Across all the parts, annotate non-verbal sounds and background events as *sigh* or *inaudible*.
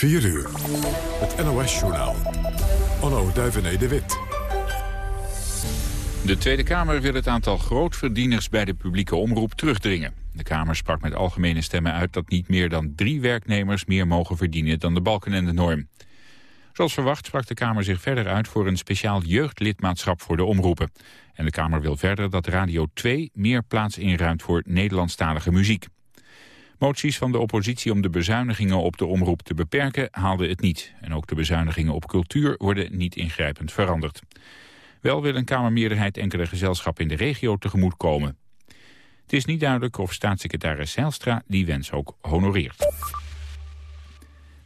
4 uur. Het NOS-journaal. Onno Duivené de Wit. De Tweede Kamer wil het aantal grootverdieners bij de publieke omroep terugdringen. De Kamer sprak met algemene stemmen uit dat niet meer dan drie werknemers meer mogen verdienen dan de balken en de norm. Zoals verwacht sprak de Kamer zich verder uit voor een speciaal jeugdlidmaatschap voor de omroepen. En de Kamer wil verder dat Radio 2 meer plaats inruimt voor Nederlandstalige muziek. Moties van de oppositie om de bezuinigingen op de omroep te beperken haalden het niet. En ook de bezuinigingen op cultuur worden niet ingrijpend veranderd. Wel wil een Kamermeerderheid enkele gezelschappen in de regio tegemoetkomen. Het is niet duidelijk of staatssecretaris Zijlstra die wens ook honoreert.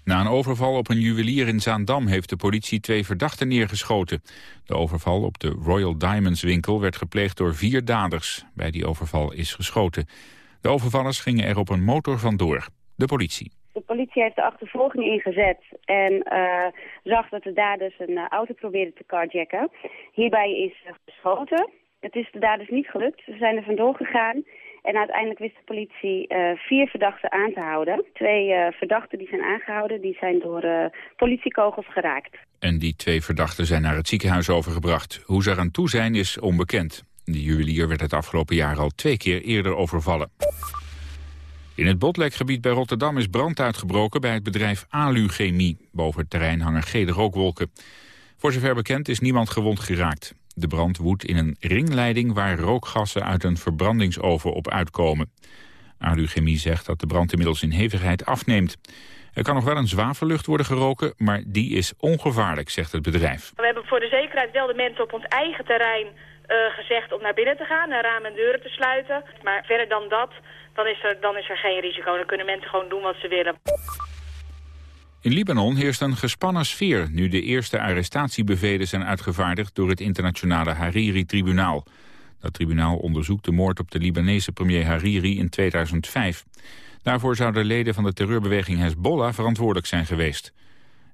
Na een overval op een juwelier in Zaandam heeft de politie twee verdachten neergeschoten. De overval op de Royal Diamonds winkel werd gepleegd door vier daders. Bij die overval is geschoten. De overvallers gingen er op een motor vandoor. De politie. De politie heeft de achtervolging ingezet en uh, zag dat de daders een uh, auto probeerden te carjacken. Hierbij is geschoten. Het is de daders niet gelukt. Ze zijn er vandoor gegaan. En uiteindelijk wist de politie uh, vier verdachten aan te houden. Twee uh, verdachten die zijn aangehouden, die zijn door uh, politiekogels geraakt. En die twee verdachten zijn naar het ziekenhuis overgebracht. Hoe ze eraan toe zijn is onbekend. De juwelier werd het afgelopen jaar al twee keer eerder overvallen. In het Botlekgebied bij Rotterdam is brand uitgebroken bij het bedrijf Aluchemie. Boven het terrein hangen gele rookwolken. Voor zover bekend is niemand gewond geraakt. De brand woedt in een ringleiding waar rookgassen uit een verbrandingsoven op uitkomen. Aluchemie zegt dat de brand inmiddels in hevigheid afneemt. Er kan nog wel een zwavellucht worden geroken, maar die is ongevaarlijk, zegt het bedrijf. We hebben voor de zekerheid wel de mensen op ons eigen terrein gezegd om naar binnen te gaan, naar ramen en deuren te sluiten. Maar verder dan dat, dan is, er, dan is er geen risico. Dan kunnen mensen gewoon doen wat ze willen. In Libanon heerst een gespannen sfeer nu de eerste arrestatiebevelen zijn uitgevaardigd door het internationale Hariri-tribunaal. Dat tribunaal onderzoekt de moord op de Libanese premier Hariri in 2005. Daarvoor zouden leden van de terreurbeweging Hezbollah verantwoordelijk zijn geweest.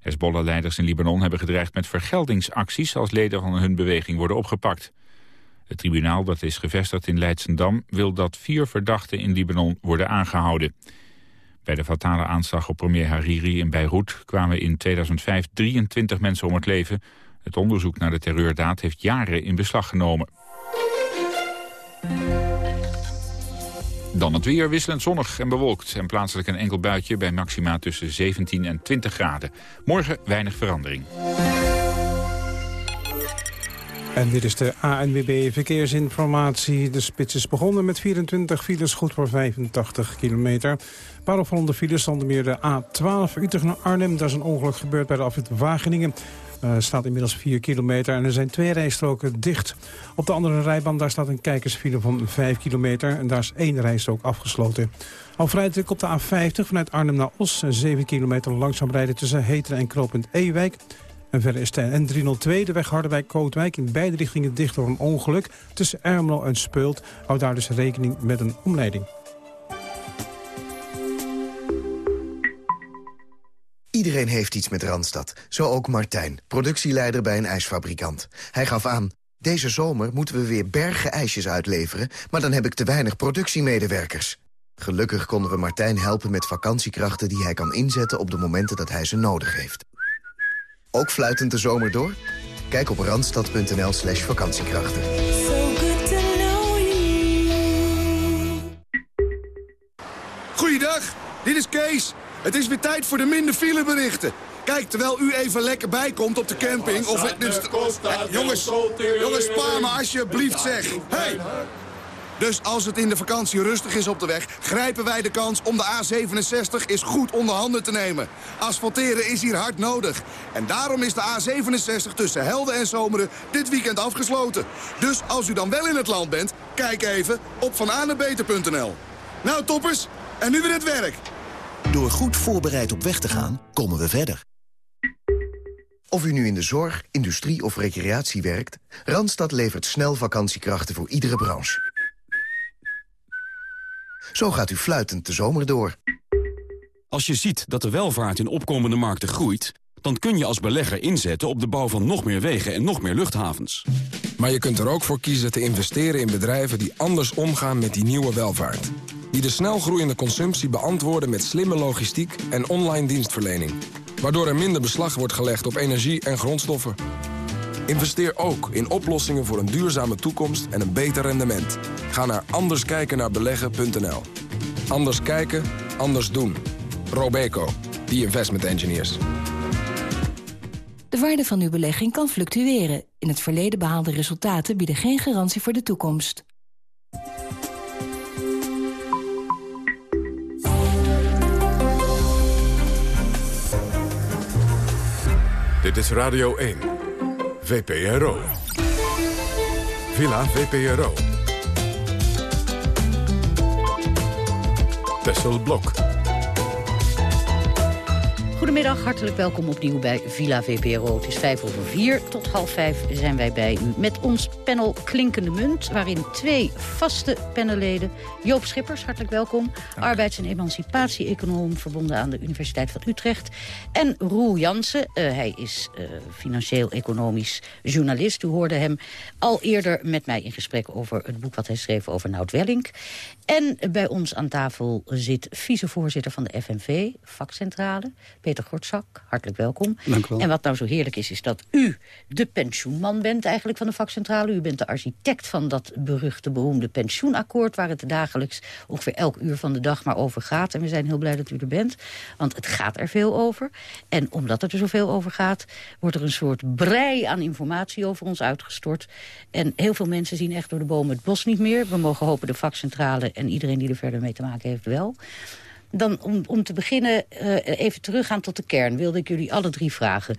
Hezbollah-leiders in Libanon hebben gedreigd met vergeldingsacties als leden van hun beweging worden opgepakt. Het tribunaal dat is gevestigd in Leidsendam wil dat vier verdachten in Libanon worden aangehouden. Bij de fatale aanslag op premier Hariri in Beirut kwamen in 2005 23 mensen om het leven. Het onderzoek naar de terreurdaad heeft jaren in beslag genomen. Dan het weer wisselend zonnig en bewolkt en plaatselijk een enkel buitje bij maxima tussen 17 en 20 graden. Morgen weinig verandering. En dit is de ANWB Verkeersinformatie. De spits is begonnen met 24 files, goed voor 85 kilometer. Een paar opvallende files, onder meer de A12 Utrecht naar Arnhem. Daar is een ongeluk gebeurd bij de afrit Wageningen. Uh, staat inmiddels 4 kilometer en er zijn twee rijstroken dicht. Op de andere rijbaan daar staat een kijkersfile van 5 kilometer... en daar is één rijstrook afgesloten. Al vrij op de A50 vanuit Arnhem naar Os... 7 kilometer langzaam rijden tussen Heteren en Knooppunt Ewijk... En verder is de N302, de weg Harderwijk-Kootwijk... in beide richtingen dicht door een ongeluk. Tussen Ermelo en Speult Houd daar dus rekening met een omleiding. Iedereen heeft iets met Randstad. Zo ook Martijn, productieleider bij een ijsfabrikant. Hij gaf aan, deze zomer moeten we weer bergen ijsjes uitleveren... maar dan heb ik te weinig productiemedewerkers. Gelukkig konden we Martijn helpen met vakantiekrachten die hij kan inzetten... op de momenten dat hij ze nodig heeft. Ook fluitend de zomer door? Kijk op randstad.nl slash vakantiekrachten. Goeiedag, dit is Kees. Het is weer tijd voor de minder fileberichten. Kijk, terwijl u even lekker bijkomt op de camping... of het dus... jongens, jongens, spaar me alsjeblieft, zeg. Hey! Dus als het in de vakantie rustig is op de weg... grijpen wij de kans om de A67 eens goed onder handen te nemen. Asfalteren is hier hard nodig. En daarom is de A67 tussen Helden en Zomeren dit weekend afgesloten. Dus als u dan wel in het land bent, kijk even op vananebeter.nl. Nou toppers, en nu weer het werk. Door goed voorbereid op weg te gaan, komen we verder. Of u nu in de zorg, industrie of recreatie werkt... Randstad levert snel vakantiekrachten voor iedere branche. Zo gaat u fluitend de zomer door. Als je ziet dat de welvaart in opkomende markten groeit... dan kun je als belegger inzetten op de bouw van nog meer wegen en nog meer luchthavens. Maar je kunt er ook voor kiezen te investeren in bedrijven die anders omgaan met die nieuwe welvaart. Die de snel groeiende consumptie beantwoorden met slimme logistiek en online dienstverlening. waardoor er minder beslag wordt gelegd op energie en grondstoffen. Investeer ook in oplossingen voor een duurzame toekomst en een beter rendement. Ga naar anderskijkennaarbeleggen.nl. Anders kijken, anders doen. Robeco, the investment engineers. De waarde van uw belegging kan fluctueren. In het verleden behaalde resultaten bieden geen garantie voor de toekomst. Dit is Radio 1. VPRO. Villa VPRO. Tessel Blok. Goedemiddag, hartelijk welkom opnieuw bij Villa VPRO. Het is vijf over vier. Tot half vijf zijn wij bij u met ons panel Klinkende Munt... waarin twee vaste panelleden. Joop Schippers, hartelijk welkom. Arbeids- en emancipatie-econoom verbonden aan de Universiteit van Utrecht. En Roel Jansen, uh, hij is uh, financieel-economisch journalist. U hoorde hem al eerder met mij in gesprek over het boek wat hij schreef over Nout Wellink. En bij ons aan tafel zit vicevoorzitter van de FNV, vakcentrale... Peter Gortzak, hartelijk welkom. Dank u wel. En wat nou zo heerlijk is, is dat u de pensioenman bent eigenlijk van de vakcentrale. U bent de architect van dat beruchte, beroemde pensioenakkoord... waar het dagelijks ongeveer elk uur van de dag maar over gaat. En we zijn heel blij dat u er bent, want het gaat er veel over. En omdat het er zoveel over gaat, wordt er een soort brei aan informatie over ons uitgestort. En heel veel mensen zien echt door de bomen het bos niet meer. We mogen hopen de vakcentrale en iedereen die er verder mee te maken heeft wel... Dan om, om te beginnen uh, even teruggaan tot de kern. Wilde ik jullie alle drie vragen.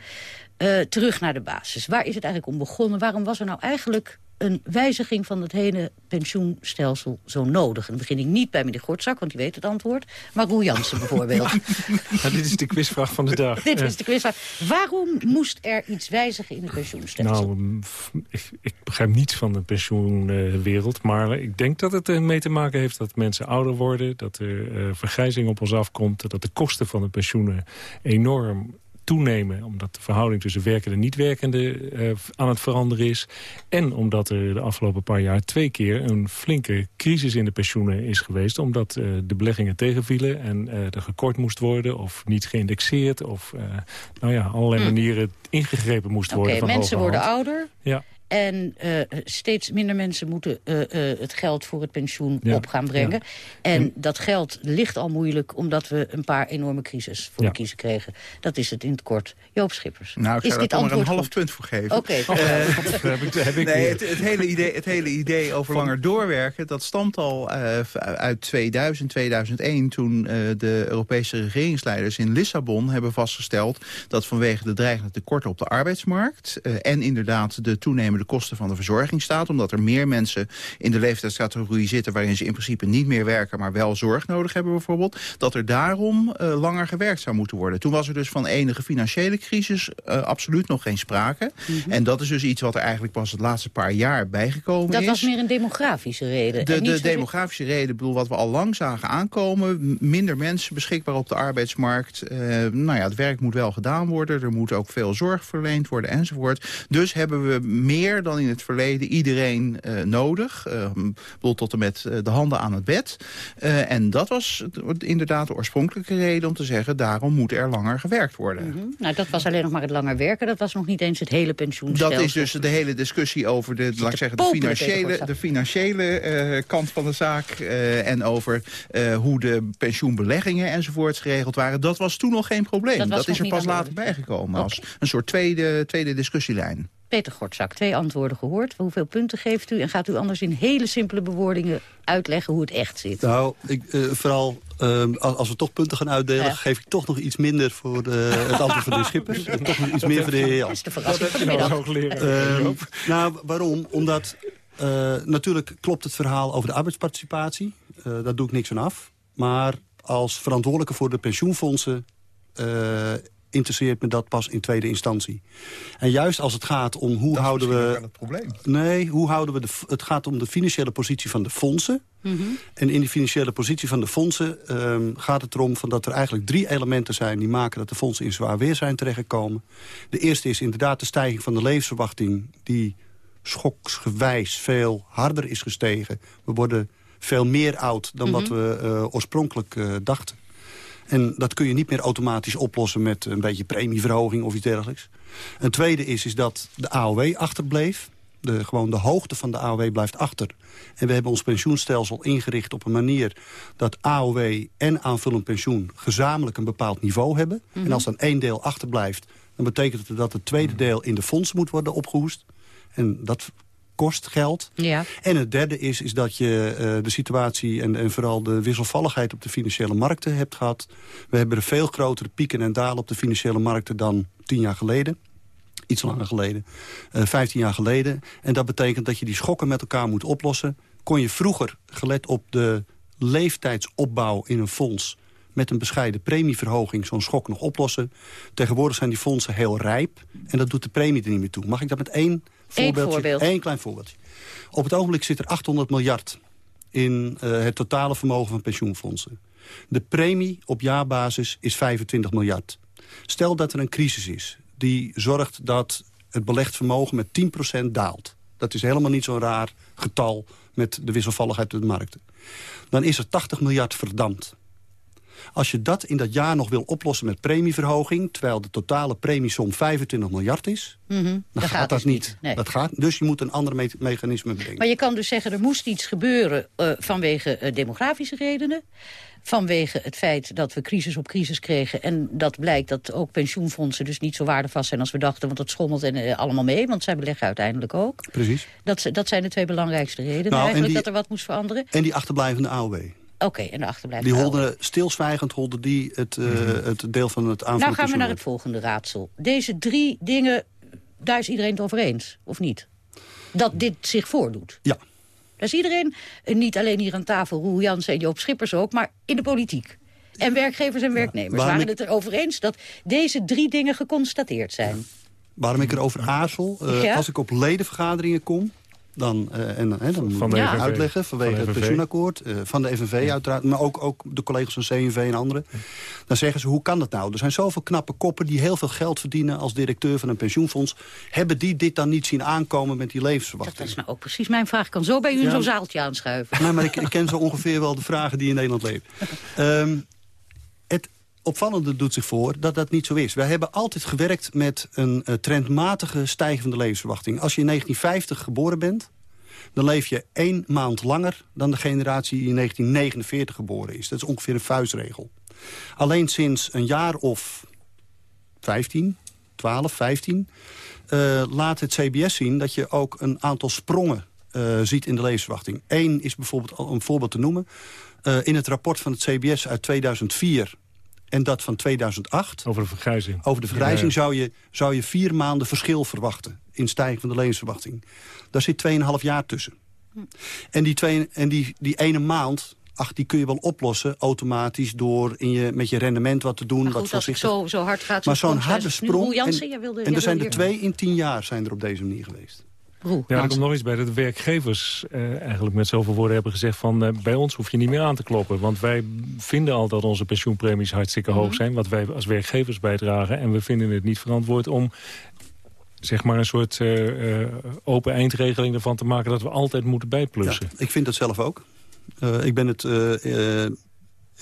Uh, terug naar de basis. Waar is het eigenlijk om begonnen? Waarom was er nou eigenlijk een wijziging van het hele pensioenstelsel zo nodig? En dan begin ik niet bij meneer Gortzak, want die weet het antwoord. Maar Roel Jansen bijvoorbeeld. *laughs* Ja, dit is de quizvraag van de dag. *laughs* dit is de quizvraag. Waarom moest er iets wijzigen in het pensioenstelsel? Nou, ik, ik begrijp niets van de pensioenwereld. Maar ik denk dat het ermee te maken heeft dat mensen ouder worden. Dat er uh, vergrijzing op ons afkomt. Dat de kosten van de pensioenen enorm toenemen. Omdat de verhouding tussen werkende en niet-werkende uh, aan het veranderen is. En omdat er de afgelopen paar jaar twee keer een flinke crisis in de pensioenen is geweest. Omdat uh, de beleggingen tegenvielen en uh, er gekort moest worden of niet geïndexeerd. Of nou ja, allerlei Hmm. manieren ingegrepen moest worden. Oké, mensen worden ouder. Ja. En uh, steeds minder mensen moeten uh, uh, het geld voor het pensioen Ja, op gaan brengen. ja. En En- dat geld ligt al moeilijk omdat we een paar enorme crisis voor Ja. de kiezer kregen. Dat is het in het kort. Joop Schippers. Nou, ik is zou dit maar een half goed? punt voor geven. Oké. Heb ik- heb ik nee, het, het, hele idee, het hele idee over langer doorwerken... dat stamt al eh, uit 2000, 2001... toen eh, de Europese regeringsleiders in Lissabon hebben vastgesteld... dat vanwege de dreigende tekorten op de arbeidsmarkt... eh, en inderdaad de toenemende kosten van de verzorgingsstaat... omdat er meer mensen in de leeftijdscategorie zitten... waarin ze in principe niet meer werken, maar wel zorg nodig hebben bijvoorbeeld... dat er daarom eh, langer gewerkt zou moeten worden. Toen was er dus van enige financiële crisis eh, absoluut nog geen sprake. Mhm. En dat is dus iets wat er eigenlijk pas het laatste paar jaar bijgekomen Dat is. was meer een demografische reden. De, de demografische reden, bedoel, wat we al lang zagen aankomen... minder mensen beschikbaar op de arbeidsmarkt. Eh, nou ja, het werk moet wel gedaan worden. Er moet ook veel zorg verleend worden enzovoort. Dus hebben we meer dan in het verleden iedereen eh, nodig. Ik bedoel, tot en met eh, de handen aan het bed. En dat was inderdaad de oorspronkelijke reden om te zeggen... daarom moet er langer gewerkt worden. Mhm. Nou, dat was alleen nog maar het langer werken. Dat was nog niet eens het hele pensioenstelsel. Dat is dus de hele discussie over de, laat ik zeggen, de financiële, de financiële kant van de zaak. en over hoe de pensioenbeleggingen enzovoorts geregeld waren. Dat was toen nog geen probleem. Dat is er pas later bijgekomen. Als een soort tweede, tweede discussielijn. Peter Gortzak, twee antwoorden gehoord. Hoeveel punten geeft u? En gaat u anders in hele simpele bewoordingen uitleggen hoe het echt zit? Nou, ik, eh, vooral eh, als, we toch punten gaan uitdelen... Ja. geef ik toch nog iets minder voor eh, het antwoord van de Schippers. *laughs* En toch nog iets meer voor de heer Jan. Dat is de verrassing van de middag. Ehm, nou, waarom? Omdat eh, natuurlijk klopt het verhaal over de arbeidsparticipatie. Eh daar doe ik niks aan af. Maar als verantwoordelijke voor de pensioenfondsen... interesseert me dat pas in tweede instantie. En juist als het gaat om hoe houden we... het probleem. Nee, hoe houden we de, het gaat om de financiële positie van de fondsen. Mhm. En in die financiële positie van de fondsen ehm, gaat het erom van dat er eigenlijk drie elementen zijn... die maken dat de fondsen in zwaar weer zijn terechtgekomen. De eerste is inderdaad de stijging van de levensverwachting... die schoksgewijs veel harder is gestegen. We worden veel meer oud dan wat Mhm. we eh, oorspronkelijk eh, dachten. En dat kun je niet meer automatisch oplossen met een beetje premieverhoging of iets dergelijks. Een tweede is, is dat de AOW achterbleef. De, gewoon de hoogte van de AOW blijft achter. En we hebben ons pensioenstelsel ingericht op een manier... dat AOW en aanvullend pensioen gezamenlijk een bepaald niveau hebben. Mhm. En als dan één deel achterblijft... dan betekent het dat het tweede deel in de fonds moet worden opgehoest. En dat kost geld. Ja. En het derde is, is dat je eh, de situatie en, en vooral de wisselvalligheid op de financiële markten hebt gehad. We hebben er veel grotere pieken en dalen op de financiële markten dan tien jaar geleden. Iets langer geleden, eh 15 jaar geleden. En dat betekent dat je die schokken met elkaar moet oplossen. Kon je vroeger, gelet op de leeftijdsopbouw in een fonds met een bescheiden premieverhoging zo'n schok nog oplossen. Tegenwoordig zijn die fondsen heel rijp en dat doet de premie er niet meer toe. Mag ik dat met één voorbeeldje? voorbeeld. Eén klein voorbeeldje. Op het ogenblik zit er 800 miljard in eh, het totale vermogen van pensioenfondsen. De premie op jaarbasis is 25 miljard. Stel dat er een crisis is die zorgt dat het belegd vermogen met 10% daalt. Dat is helemaal niet zo'n raar getal met de wisselvalligheid op de markten. Dan is er 80 miljard verdampt. Als je dat in dat jaar nog wil oplossen met premieverhoging... terwijl de totale premiesom 25 miljard is... Mhm. dan Dat gaat, gaat dat dus niet. Nee. Dat gaat, dus je moet een ander me mechanisme bedenken. Maar je kan dus zeggen, er moest iets gebeuren eh, vanwege eh, demografische redenen. Vanwege het feit dat we crisis op crisis kregen. En dat blijkt dat ook pensioenfondsen dus niet zo waardevast zijn als we dachten. Want dat schommelt en, eh, allemaal mee, want zij beleggen uiteindelijk ook. Precies. Dat, dat zijn de twee belangrijkste redenen Nou, en eigenlijk, die- dat er wat moest veranderen. En die achterblijvende AOW. Oké, en de achterblijvende Die holden stilzwijgend holden die het, eh, het deel van het aanvullend Nou gaan we naar het volgende raadsel. Deze drie dingen, daar is iedereen het over eens, of niet? Dat dit zich voordoet. Ja. Daar is iedereen, eh, niet alleen hier aan tafel, Roel Jansen en Joop Schippers ook... maar in de politiek. En werkgevers en werknemers waren ik- het erover eens... dat deze drie dingen geconstateerd zijn. Waarom ik erover aarzel, eh, Ja. als ik op ledenvergaderingen kom... Dan, eh, en, hè, dan moet de ik FNV. uitleggen vanwege Van het pensioenakkoord. eh, van de FNV uiteraard, maar ook, ook de collega's van CNV en anderen. Dan zeggen ze, hoe kan dat nou? Er zijn zoveel knappe koppen die heel veel geld verdienen... als directeur van een pensioenfonds. Hebben die dit dan niet zien aankomen met die levensverwachting? Dat is nou ook precies mijn vraag. Ik kan zo bij u in Ja. zo'n zaaltje aanschuiven. Nee, maar ik, ik ken zo ongeveer wel de vragen die in Nederland leven. *laughs* Ehm, het opvallende doet zich voor dat dat niet zo is. Wij hebben altijd gewerkt met een eh, trendmatige stijging van de levensverwachting. Als je in 1950 geboren bent, dan leef je één maand langer... dan de generatie die in 1949 geboren is. Dat is ongeveer een vuistregel. Alleen sinds een jaar of 15, 12, 15... eh, laat het CBS zien dat je ook een aantal sprongen eh, ziet in de levensverwachting. Eén is bijvoorbeeld, al een voorbeeld te noemen... eh, in het rapport van het CBS uit 2004 en dat van 2008... Over de vergrijzing. Over de vergrijzing zou, je, zou je vier maanden verschil verwachten... in stijging van de levensverwachting. Daar zit 2,5 jaar tussen. En, die, twee, en die, die ene maand, ach, die kun je wel oplossen... automatisch door in je, met je rendement wat te doen. Maar wat goed, voorzichtig. zo, zo hard gaat... Maar zo'n sprong, harde. Nu, sprong... Jansen, en, wilde, en er zijn er twee in tien jaar zijn er op deze manier geweest. Roel, Ja, er komt nog iets bij dat de werkgevers eh, eigenlijk met zoveel woorden hebben gezegd van eh, bij ons hoef je niet meer aan te kloppen. Want wij vinden al dat onze pensioenpremies hartstikke Mhm. hoog zijn, wat wij als werkgevers bijdragen. En we vinden het niet verantwoord om zeg maar een soort eh, eh, open eindregeling ervan te maken dat we altijd moeten bijplussen. Ik vind dat zelf ook. Eh, ik ben het... eh,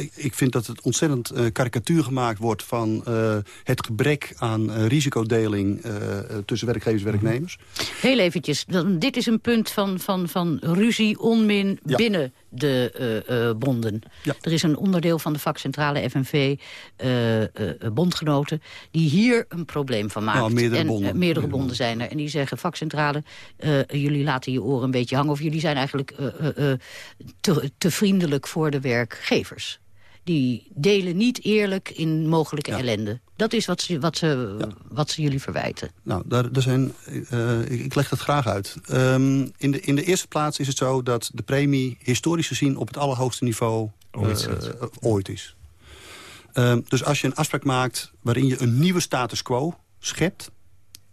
ik, ik vind dat het ontzettend eh, karikatuur gemaakt wordt van eh, het gebrek aan eh, risicodeling tussen werkgevers en werknemers. Heel eventjes, dan, dit is een punt van, van, van ruzie, onmin Ja. binnen de bonden. Er is een onderdeel van de vakcentrale FNV, bondgenoten... die hier een probleem van maakt. Nou, meerdere en, bonden. meerdere bonden zijn er. En die zeggen, vakcentrale, jullie laten je oren een beetje hangen... of jullie zijn eigenlijk te, te vriendelijk voor de werkgevers. Die delen niet eerlijk in mogelijke ellende. Dat is wat ze, wat ze, wat ze jullie verwijten. Nou, daar, daar zijn, eh, ik, ik leg dat graag uit. Ehm, in, de, in de eerste plaats is het zo dat de premie historisch gezien... op het allerhoogste niveau Ooit eh, ooit is. Ehm, dus als je een afspraak maakt waarin je een nieuwe status quo schept...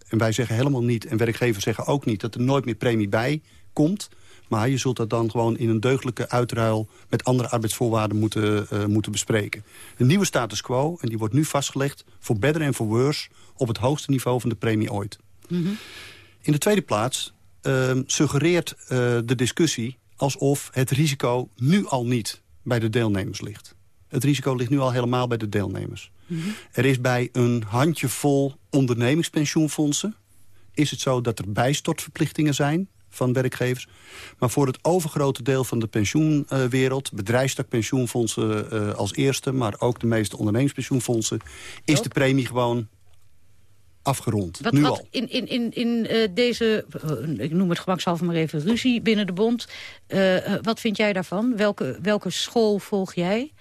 en wij zeggen helemaal niet, en werkgevers zeggen ook niet... dat er nooit meer premie bij komt... maar je zult dat dan gewoon in een deugdelijke uitruil... met andere arbeidsvoorwaarden moeten, eh, moeten bespreken. Een nieuwe status quo, en die wordt nu vastgelegd... voor better en voor worse op het hoogste niveau van de premie ooit. In de tweede plaats ehm, suggereert eh, de discussie alsof het risico nu al niet bij de deelnemers ligt. Het risico ligt nu al helemaal bij de deelnemers. Mhm. Er is bij een handjevol ondernemingspensioenfondsen... is het zo dat er bijstortverplichtingen zijn van werkgevers. Maar voor het overgrote deel van de pensioenwereld... bedrijfstakpensioenfondsen uh, als eerste... maar ook de meeste ondernemingspensioenfondsen... is de premie gewoon afgerond. Wat, nu wat al. in, in, in, in uh, deze, uh, ik noem het gemakshalve maar even ruzie binnen de bond. Uh, wat vind jij daarvan? Welke, welke school volg jij?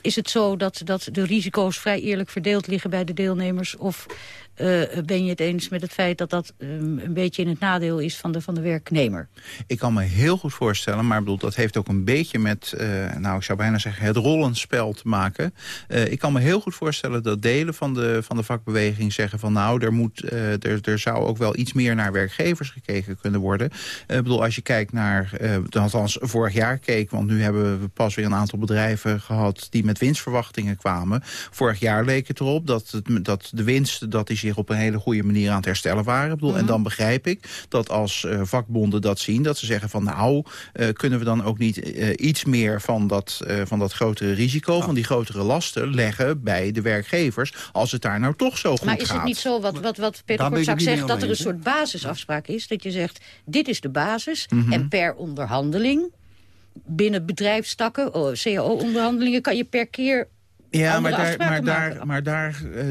Is het zo dat, dat de risico's vrij eerlijk verdeeld liggen bij de deelnemers? Of uh, ben je het eens met het feit dat dat um, een beetje in het nadeel is van de, van de werknemer? Ik kan me heel goed voorstellen, maar bedoel, dat heeft ook een beetje met, uh, nou ik zou bijna zeggen, het rollenspel te maken. Ik kan me heel goed voorstellen dat delen van de, van de vakbeweging zeggen van nou, er, moet, er, er zou ook wel iets meer naar werkgevers gekeken kunnen worden. Ik bedoel, als je kijkt naar, althans vorig jaar keek, want nu hebben we pas weer een aantal bedrijven gehad die met winstverwachtingen kwamen. Vorig jaar leek het erop dat, het, dat de winst, dat is zich op een hele goede manier aan het herstellen waren. Ik bedoel, Mhm. En dan begrijp ik dat als uh, vakbonden dat zien... dat ze zeggen van nou, uh, kunnen we dan ook niet uh, iets meer van dat, van dat grotere risico... van die grotere lasten leggen bij de werkgevers... als het daar nou toch zo goed gaat. Maar is het niet zo, wat, wat, wat Peter Kortzak zegt... dat er een soort basisafspraak is? Dat je zegt, dit is de basis Mhm. en per onderhandeling... binnen bedrijfstakken, oh, cao-onderhandelingen... kan je per keer Ja, maar daar, maar daar, maar daar eh,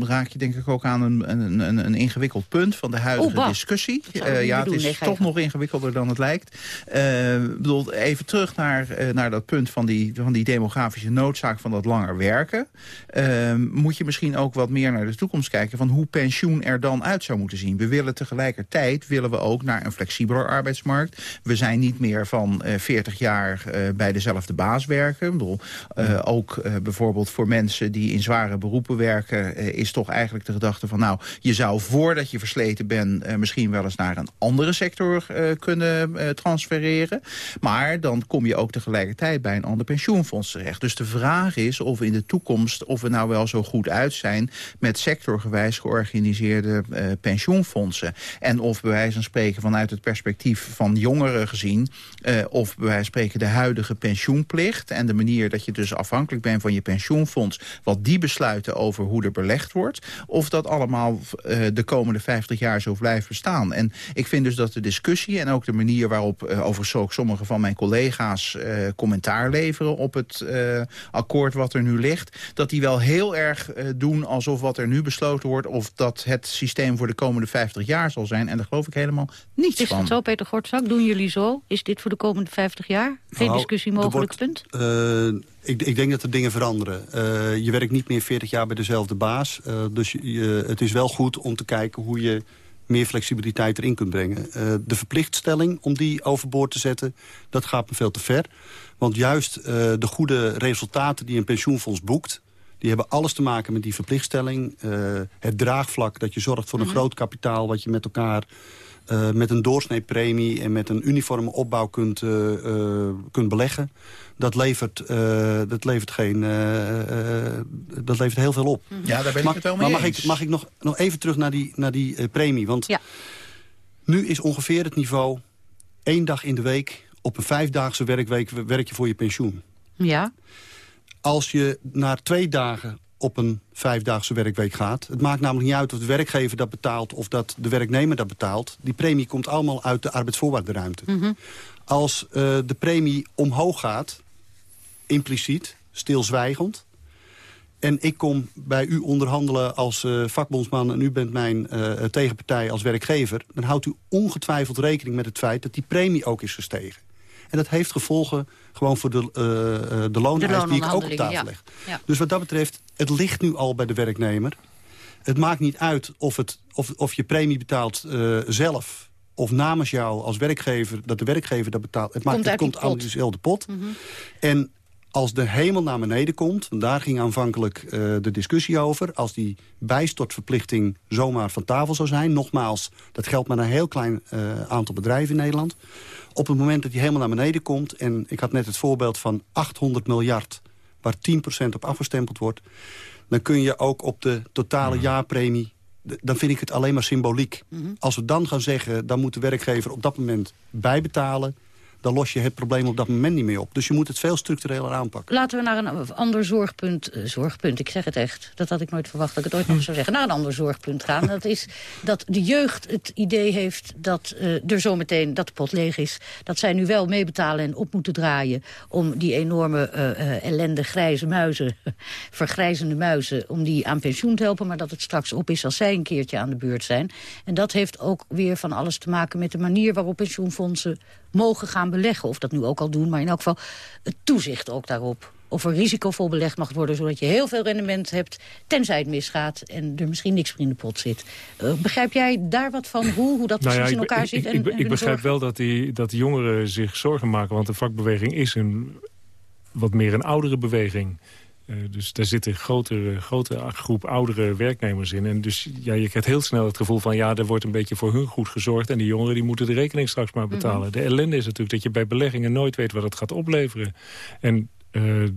raak je denk ik ook aan een, een, een, een ingewikkeld punt van de huidige Oh, discussie. Eh, ja, het is Nee, toch nog ingewikkelder dan het lijkt. Ik bedoel, even terug naar, eh, naar dat punt van die, van die demografische noodzaak van dat langer werken. Eh, moet je misschien ook wat meer naar de toekomst kijken van hoe pensioen er dan uit zou moeten zien. We willen tegelijkertijd willen we ook naar een flexibeler arbeidsmarkt. We zijn niet meer van eh 40 jaar bij dezelfde baas werken. Ik bedoel, ook eh, bijvoorbeeld voor mensen die in zware beroepen werken... eh, is toch eigenlijk de gedachte van... nou, je zou voordat je versleten bent... eh, misschien wel eens naar een andere sector eh, kunnen transfereren. Maar dan kom je ook tegelijkertijd bij een ander pensioenfonds terecht. Dus de vraag is of in de toekomst... of we nou wel zo goed uit zijn... met sectorgewijs georganiseerde pensioenfondsen. En of bij wijze van spreken vanuit het perspectief van jongeren gezien... of bij wijze van spreken de huidige pensioenplicht... en de manier dat je dus afhankelijk bent van je pensioenfonds... wat die besluiten over hoe er belegd wordt... of dat allemaal eh, de komende 50 jaar zo blijft bestaan. En ik vind dus dat de discussie en ook de manier waarop... eh, overigens ook sommige van mijn collega's eh, commentaar leveren... op het eh, akkoord wat er nu ligt... dat die wel heel erg eh, doen alsof wat er nu besloten wordt... of dat het systeem voor de komende 50 jaar zal zijn. En daar geloof ik helemaal niets Is van. dat zo, Peter Gortzak? Doen jullie zo? Is dit voor de komende 50 jaar? Geen Nou, discussie mogelijk, wordt- punt? Ik, ik denk dat er dingen veranderen. Eh, je werkt niet meer 40 jaar bij dezelfde baas. Eh, dus je- het is wel goed om te kijken hoe je meer flexibiliteit erin kunt brengen. Eh, de verplichtstelling om die overboord te zetten, dat gaat me veel te ver. Want juist de goede resultaten die een pensioenfonds boekt... die hebben alles te maken met die verplichtstelling. Het draagvlak dat je zorgt voor een groot kapitaal... wat je met elkaar eh, met een doorsneepremie en met een uniforme opbouw kunt, eh, eh, kunt beleggen. Dat levert, eh, dat levert, geen, eh, eh, dat levert heel veel op. Ja, daar ben ik Mag- het wel mee maar mag eens. ik, mag ik nog, nog even terug naar die, naar die premie? Want nu is ongeveer het niveau... één dag in de week op een vijfdaagse werkweek werk je voor je pensioen. Ja. Als je naar twee dagen op een vijfdaagse werkweek gaat... het maakt namelijk niet uit of de werkgever dat betaalt... of dat de werknemer dat betaalt. Die premie komt allemaal uit de arbeidsvoorwaardenruimte. Mhm. Als eh, de premie omhoog gaat, impliciet, stilzwijgend... en ik kom bij u onderhandelen als eh, vakbondsman... en u bent mijn eh, tegenpartij als werkgever... dan houdt u ongetwijfeld rekening met het feit dat die premie ook is gestegen. En dat heeft gevolgen gewoon voor de, eh, de looneis die ik ook op tafel ja. leg. Ja. Dus wat dat betreft, het ligt nu al bij de werknemer. Het maakt niet uit of, het, of, of je premie betaalt eh, zelf of namens jou als werkgever, dat de werkgever dat betaalt. Het, maakt, Komt het uit die komt uit pot. dezelfde pot. Mhm. En als de hemel naar beneden komt, want daar ging aanvankelijk eh, de discussie over... als die bijstortverplichting zomaar van tafel zou zijn... nogmaals, dat geldt maar een heel klein eh, aantal bedrijven in Nederland... op het moment dat die helemaal naar beneden komt... en ik had net het voorbeeld van 800 miljard... waar 10% op afgestempeld wordt... dan kun je ook op de totale jaarpremie... dan vind ik het alleen maar symboliek. Als we dan gaan zeggen, dan moet de werkgever op dat moment bijbetalen... dan los je het probleem op dat moment niet meer op. Dus je moet het veel structureler aanpakken. Laten we naar een ander zorgpunt, eh, zorgpunt, ik zeg het echt, dat had ik nooit verwacht dat ik het ooit nog zou zeggen, naar een ander zorgpunt gaan. dat is dat de jeugd het idee heeft dat uh, er zometeen, dat de pot leeg is, dat zij nu wel meebetalen en op moeten draaien om die enorme uh, ellende grijze muizen, *laughs* vergrijzende muizen, om die aan pensioen te helpen, maar dat het straks op is als zij een keertje aan de beurt zijn. En dat heeft ook weer van alles te maken met de manier waarop pensioenfondsen mogen gaan beleggen. Of dat nu ook al doen, maar in elk geval het toezicht ook daarop. Of er risicovol belegd mag worden, zodat je heel veel rendement hebt... tenzij het misgaat en er misschien niks meer in de pot zit. Uh, begrijp jij daar wat van, hoe, hoe dat nou precies in elkaar zit? Ik, ik, ik begrijp wel dat die, dat jongeren zich zorgen maken... want de vakbeweging is een, wat meer een oudere beweging... Uh, dus daar zit een grotere, grotere groep oudere werknemers in. En dus ja, je krijgt heel snel het gevoel van... ja, er wordt een beetje voor hun goed gezorgd... en die jongeren die moeten de rekening straks maar betalen. Mm -hmm. De ellende is natuurlijk dat je bij beleggingen nooit weet wat het gaat opleveren. En uh,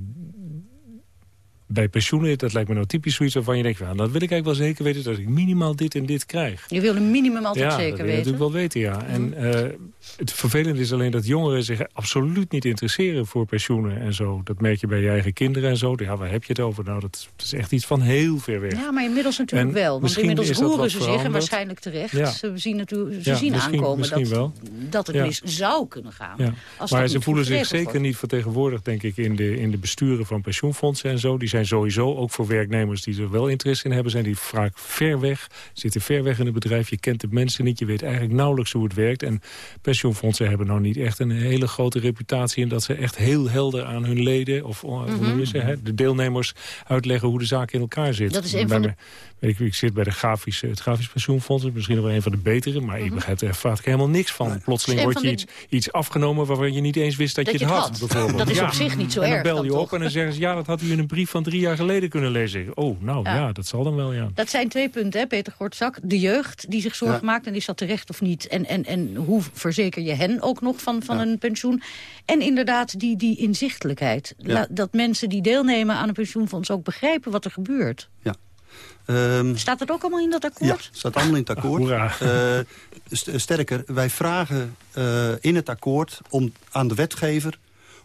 bij pensioenen, dat lijkt me nou typisch zoiets waarvan je denkt... Nou, dan wil ik eigenlijk wel zeker weten dat ik minimaal dit en dit krijg. Je wil een minimum altijd ja, zeker dat weten? Ja, natuurlijk wel weten, ja. En uh, het vervelende is alleen dat jongeren zich absoluut niet interesseren voor pensioenen en zo. Dat merk je bij je eigen kinderen en zo. Ja, waar heb je het over? Nou, dat, dat is echt iets van heel ver weg. Ja, maar inmiddels natuurlijk En wel. Want misschien inmiddels dat roeren ze zich, en waarschijnlijk terecht. Ja. Ze zien, natuurlijk, ze Ja, zien misschien- aankomen misschien dat, wel. dat het mis zou kunnen gaan. Als Maar dat ze voelen zich zeker wordt. niet vertegenwoordigd, denk ik, in de, in de besturen van pensioenfondsen en zo. Die zijn sowieso, ook voor werknemers die er wel interesse in hebben, zijn die vaak ver weg, zitten ver weg in het bedrijf. Je kent de mensen niet, je weet eigenlijk nauwelijks hoe het werkt. En pensioenfondsen hebben nou niet echt een hele grote reputatie in dat ze echt heel helder aan hun leden, of je ze, hè, de deelnemers, uitleggen hoe de zaak in elkaar zit. Dat is een van de- ik, ik zit bij de grafische, het grafisch pensioenfonds, dat is misschien nog wel een van de betere, maar ik begrijp er vaak helemaal niks van. Plotseling wordt je iets, iets afgenomen waarvan je niet eens wist dat, Dat je het had, bijvoorbeeld. Dat is Ja. op zich niet zo en dan erg bel dan je toch? op en dan zeggen ze... ja, dat had u in een brief van drie jaar geleden kunnen lezen. Oh, nou Ja. ja, dat zal dan wel, ja. Dat zijn twee punten, hè, Peter Gortzak. De jeugd die zich zorgen Ja. maakt, en is dat terecht of niet? En, en, en hoe verzeker je hen ook nog van, van een pensioen? En inderdaad, die, die inzichtelijkheid. Ja. La- dat mensen die deelnemen aan een pensioenfonds ook begrijpen wat er gebeurt. Ehm, Staat het ook allemaal in dat Ja, akkoord? staat allemaal in het akkoord. Eh, st- sterker, wij vragen eh, in het akkoord om, aan de wetgever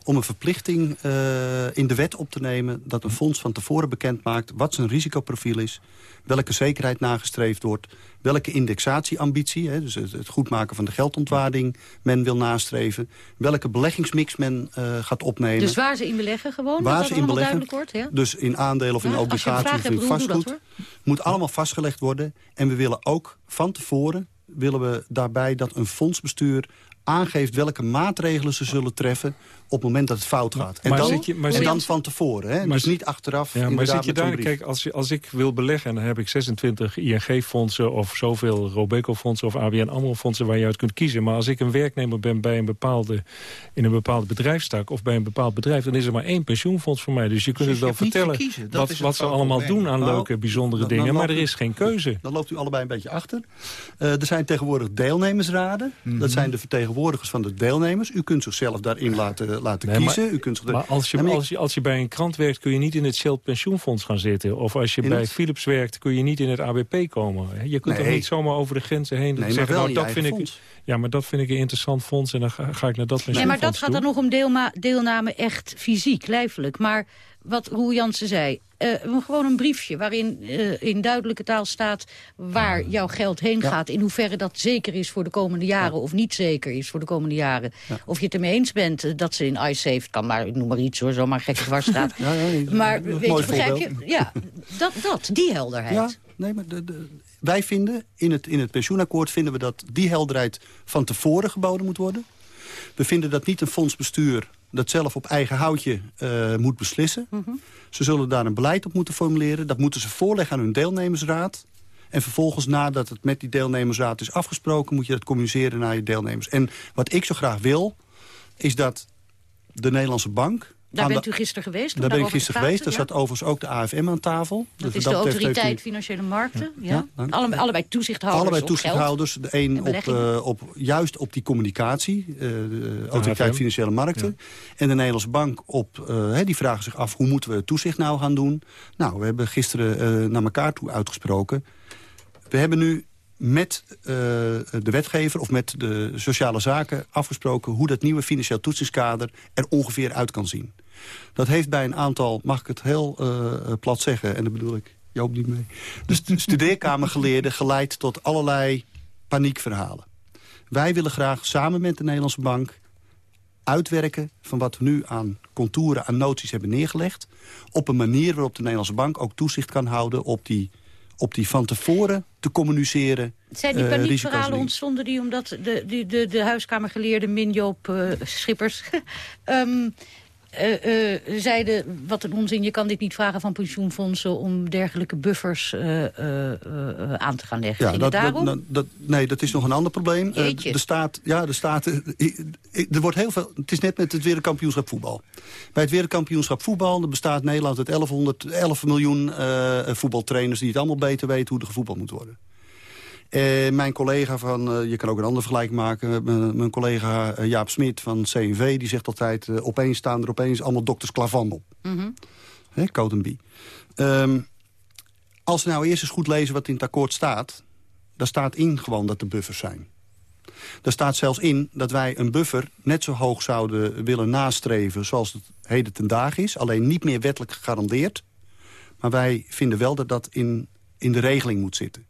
om een verplichting eh, in de wet op te nemen... dat een fonds van tevoren bekend maakt wat zijn risicoprofiel is... welke zekerheid nagestreefd wordt... welke indexatieambitie, hè, dus het, het goedmaken van de geldontwaarding... men wil nastreven, welke beleggingsmix men eh, gaat opnemen... Dus waar ze in beleggen gewoon? Waar dat ze in beleggen. wordt? Ja? Dus in aandelen of in Ja, obligaties of in dat, vastgoed. moet allemaal vastgelegd worden. En we willen ook van tevoren willen we daarbij dat een fondsbestuur aangeeft welke maatregelen ze zullen treffen op het moment dat het fout gaat. En Maar dan, zit je- maar en dan van tevoren. Hè? Maar dus niet achteraf. Ja, maar zit je daar, kijk, als, je- als ik wil beleggen... dan heb ik 26 ING-fondsen of zoveel Robeco-fondsen... of ABN AMRO-fondsen waar je uit kunt kiezen. Maar als ik een werknemer ben bij een bepaalde, in een bepaalde bedrijfstak... of bij een bepaald bedrijf, dan is er maar één pensioenfonds voor mij. Dus je kunt Precies, het wel vertellen wat, wat ze allemaal doen aan Nou, leuke, bijzondere dan- dan dingen. Maar er is geen keuze. Dan loopt u allebei een beetje achter. Eh, er zijn tegenwoordig deelnemersraden. Mhm. Dat zijn de vertegenwoordigers van de deelnemers. U kunt zichzelf daarin laten, laten Nee, maar- kiezen. U kunt zich Maar als je, Nee, maar ik- als, je, als je bij een krant werkt, kun je niet in het Shell pensioenfonds gaan zitten. Of als je bij het- Philips werkt, kun je niet in het ABP komen. Je kunt toch Nee. niet zomaar over de grenzen heen Nee, maar zeggen... nou, dat vind ik, eigen fonds. Ja, maar dat vind ik een interessant fonds en dan ga, ga ik naar dat Nee, maar dat pensioenfonds gaat dan nog om deelma- deelname echt fysiek, lijfelijk. Maar wat Roel Jansen zei, eh, gewoon een briefje waarin eh, in duidelijke taal staat... waar jouw geld heen gaat, in hoeverre dat zeker is voor de komende jaren... of niet zeker is voor de komende jaren. Of je het ermee eens bent eh, dat ze in iSafe, kan maar, ik noem maar iets hoor, zomaar gekke dwars *laughs* staat. Maar weet je, begrijp je? Ja, dat, dat, die helderheid. Ja, nee, maar de, de- wij vinden, in het, in het pensioenakkoord vinden we dat die helderheid van tevoren geboden moet worden. We vinden dat niet een fondsbestuur dat zelf op eigen houtje eh, moet beslissen. Mhm. Ze zullen daar een beleid op moeten formuleren. Dat moeten ze voorleggen aan hun deelnemersraad. En vervolgens, nadat het met die deelnemersraad is afgesproken... moet je dat communiceren naar je deelnemers. En wat ik zo graag wil, is dat de Nederlandse bank... Daar bent de- u gisteren geweest? Daar ben ik gisteren geweest. Daar zat overigens ook de AFM aan tafel. Dat Dus is de u- autoriteit financiële markten. Ja. Alle, allebei toezichthouders Allebei op geld. toezichthouders. De een en op, eh, op, juist op die communicatie. eh, de autoriteit AFM. Financiële Markten. En de Nederlandse Bank op, eh, hè, die vragen zich af... hoe moeten we toezicht nou gaan doen? Nou, we hebben gisteren eh, naar elkaar toe uitgesproken. We hebben nu met uh, de wetgever of met de sociale zaken afgesproken... hoe dat nieuwe financieel toetsingskader er ongeveer uit kan zien. Dat heeft bij een aantal, mag ik het heel uh, plat zeggen... en dat bedoel ik Joop niet mee... de studeerkamergeleerden geleid tot allerlei paniekverhalen. Wij willen graag samen met de Nederlandse Bank uitwerken van wat we nu aan contouren, aan noties hebben neergelegd... op een manier waarop de Nederlandse Bank ook toezicht kan houden... op die, op die van tevoren te communiceren Zijn die paniekverhalen ontstonden die omdat de, de, de, de huiskamergeleerde Minjoop uh, Schippers... um, *laughs* uh, uh, zeiden, wat een onzin, je kan dit niet vragen van pensioenfondsen... om dergelijke buffers uh, aan te gaan leggen. Ja, dat, daarom? Dat, dat, nee, dat is nog een ander probleem. de staat, ja, de staat, er wordt heel veel, het is net met het wereldkampioenschap voetbal. Bij het wereldkampioenschap voetbal bestaat Nederland uit 1111 miljoen voetbaltrainers... die het allemaal beter weten hoe er gevoetbald moet worden. Uh, mijn collega van, uh, je kan ook een andere vergelijking maken... mijn collega Jaap Smit van CNV, die zegt altijd... opeens staan er opeens allemaal dokters op. Mm -hmm. Um, als we nou eerst eens goed lezen wat in het akkoord staat... daar staat in gewoon dat er buffers zijn. Daar staat zelfs in dat wij een buffer net zo hoog zouden willen nastreven... zoals het heden ten dagen is, alleen niet meer wettelijk gegarandeerd. Maar wij vinden wel dat dat in in de regeling moet zitten.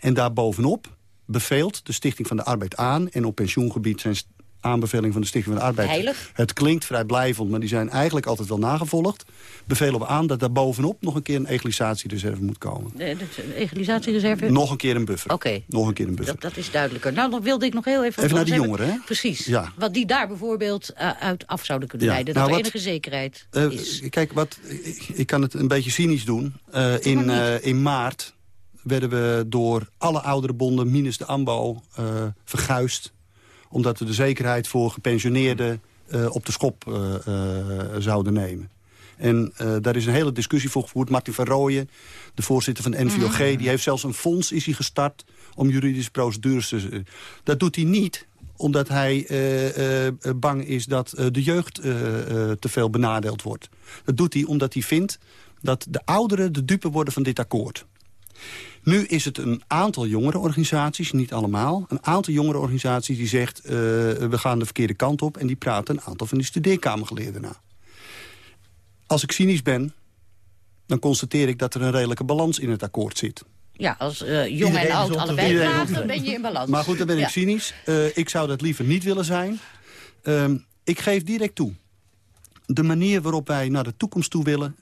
En daarbovenop beveelt de Stichting van de Arbeid aan... en op pensioengebied zijn aanbevelingen van de Stichting van de Arbeid... Heilig. het klinkt vrijblijvend, maar die zijn eigenlijk altijd wel nagevolgd... bevelen we aan dat daar bovenop nog een keer een egalisatiereserve moet komen. De, de egalisatiereserve? Nog een keer een buffer. Oké. Nog een keer een buffer. Dat, dat, is duidelijker. Nou, dan wilde ik nog heel even... Even naar die jongeren, hè? Precies. Ja. Wat die daar bijvoorbeeld uh, uit af zouden kunnen ja. leiden. Nou, dat er wat, enige zekerheid uh, is. Kijk, wat, ik, ik, kan het een beetje cynisch doen. Uh, in, in maart werden we door alle oudere bonden, minus de AMBO, uh, verguisd. Omdat we de zekerheid voor gepensioneerden uh, op de schop uh, zouden nemen. En daar is een hele discussie voor gevoerd. Martin van Rooyen, de voorzitter van de NVOG... Mm. die heeft zelfs een fonds is hij gestart om juridische procedures te... Dat doet hij niet omdat hij bang is dat de jeugd te veel benadeeld wordt. Dat doet hij omdat hij vindt dat de ouderen de dupe worden van dit akkoord. Nu is het een aantal jongerenorganisaties, niet allemaal... een aantal jongerenorganisaties die zegt... Uh, we gaan de verkeerde kant op... en die praten een aantal van die studeerkamergeleerden na. Als ik cynisch ben, dan constateer ik dat er een redelijke balans in het akkoord zit. Ja, als uh, jong Iedereen en oud allebei praten, dan ben je in balans. Maar goed, dan ben ik ja. cynisch. Uh, ik zou dat liever niet willen zijn. Uh, ik geef direct toe. De manier waarop wij naar de toekomst toe willen...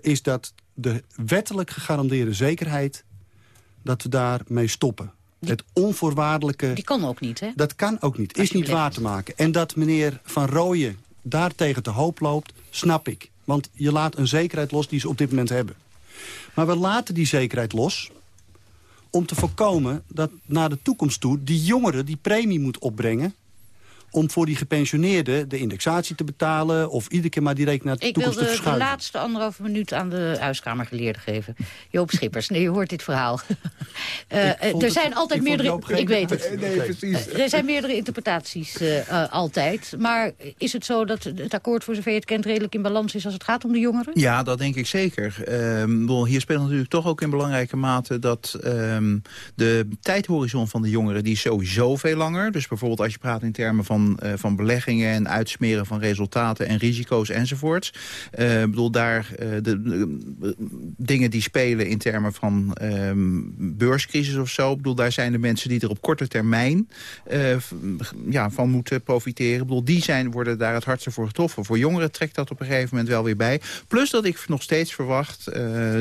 is dat de wettelijk gegarandeerde zekerheid dat we daarmee stoppen. Die, het onvoorwaardelijke... Die kan ook niet, hè? Dat kan ook niet. Is niet waar te maken. En dat meneer Van Rooyen daartegen te hoop loopt, snap ik. Want je laat een zekerheid los die ze op dit moment hebben. Maar we laten die zekerheid los om te voorkomen dat naar de toekomst toe... die jongeren die premie moet opbrengen om voor die gepensioneerden de indexatie te betalen... of iedere keer maar direct naar de ik toekomst te verschuiven. Ik wil de laatste anderhalve minuut aan de huiskamergeleerde geven. Joop Schippers, nee, je hoort dit verhaal. *laughs* uh, er zijn altijd meerdere... Ik weet het. Nee, precies. er zijn meerdere interpretaties uh, altijd. Maar is het zo dat het akkoord voor zover je het kent... redelijk in balans is als het gaat om de jongeren? Ja, dat denk ik zeker. Uh, hier speelt natuurlijk toch ook in belangrijke mate... dat um, de tijdhorizon van de jongeren die is sowieso veel langer. Dus bijvoorbeeld als je praat in termen van uh, van beleggingen en uitsmeren van resultaten en risico's enzovoorts. Uh, ik bedoel, daar uh, de, de, dingen die spelen in termen van um, beurscrisis of zo. Ik bedoel, daar zijn de mensen die er op korte termijn ja, van moeten profiteren. Ik bedoel, die zijn, worden daar het hardste voor getroffen. Voor jongeren trekt dat op een gegeven moment wel weer bij. Plus dat ik nog steeds verwacht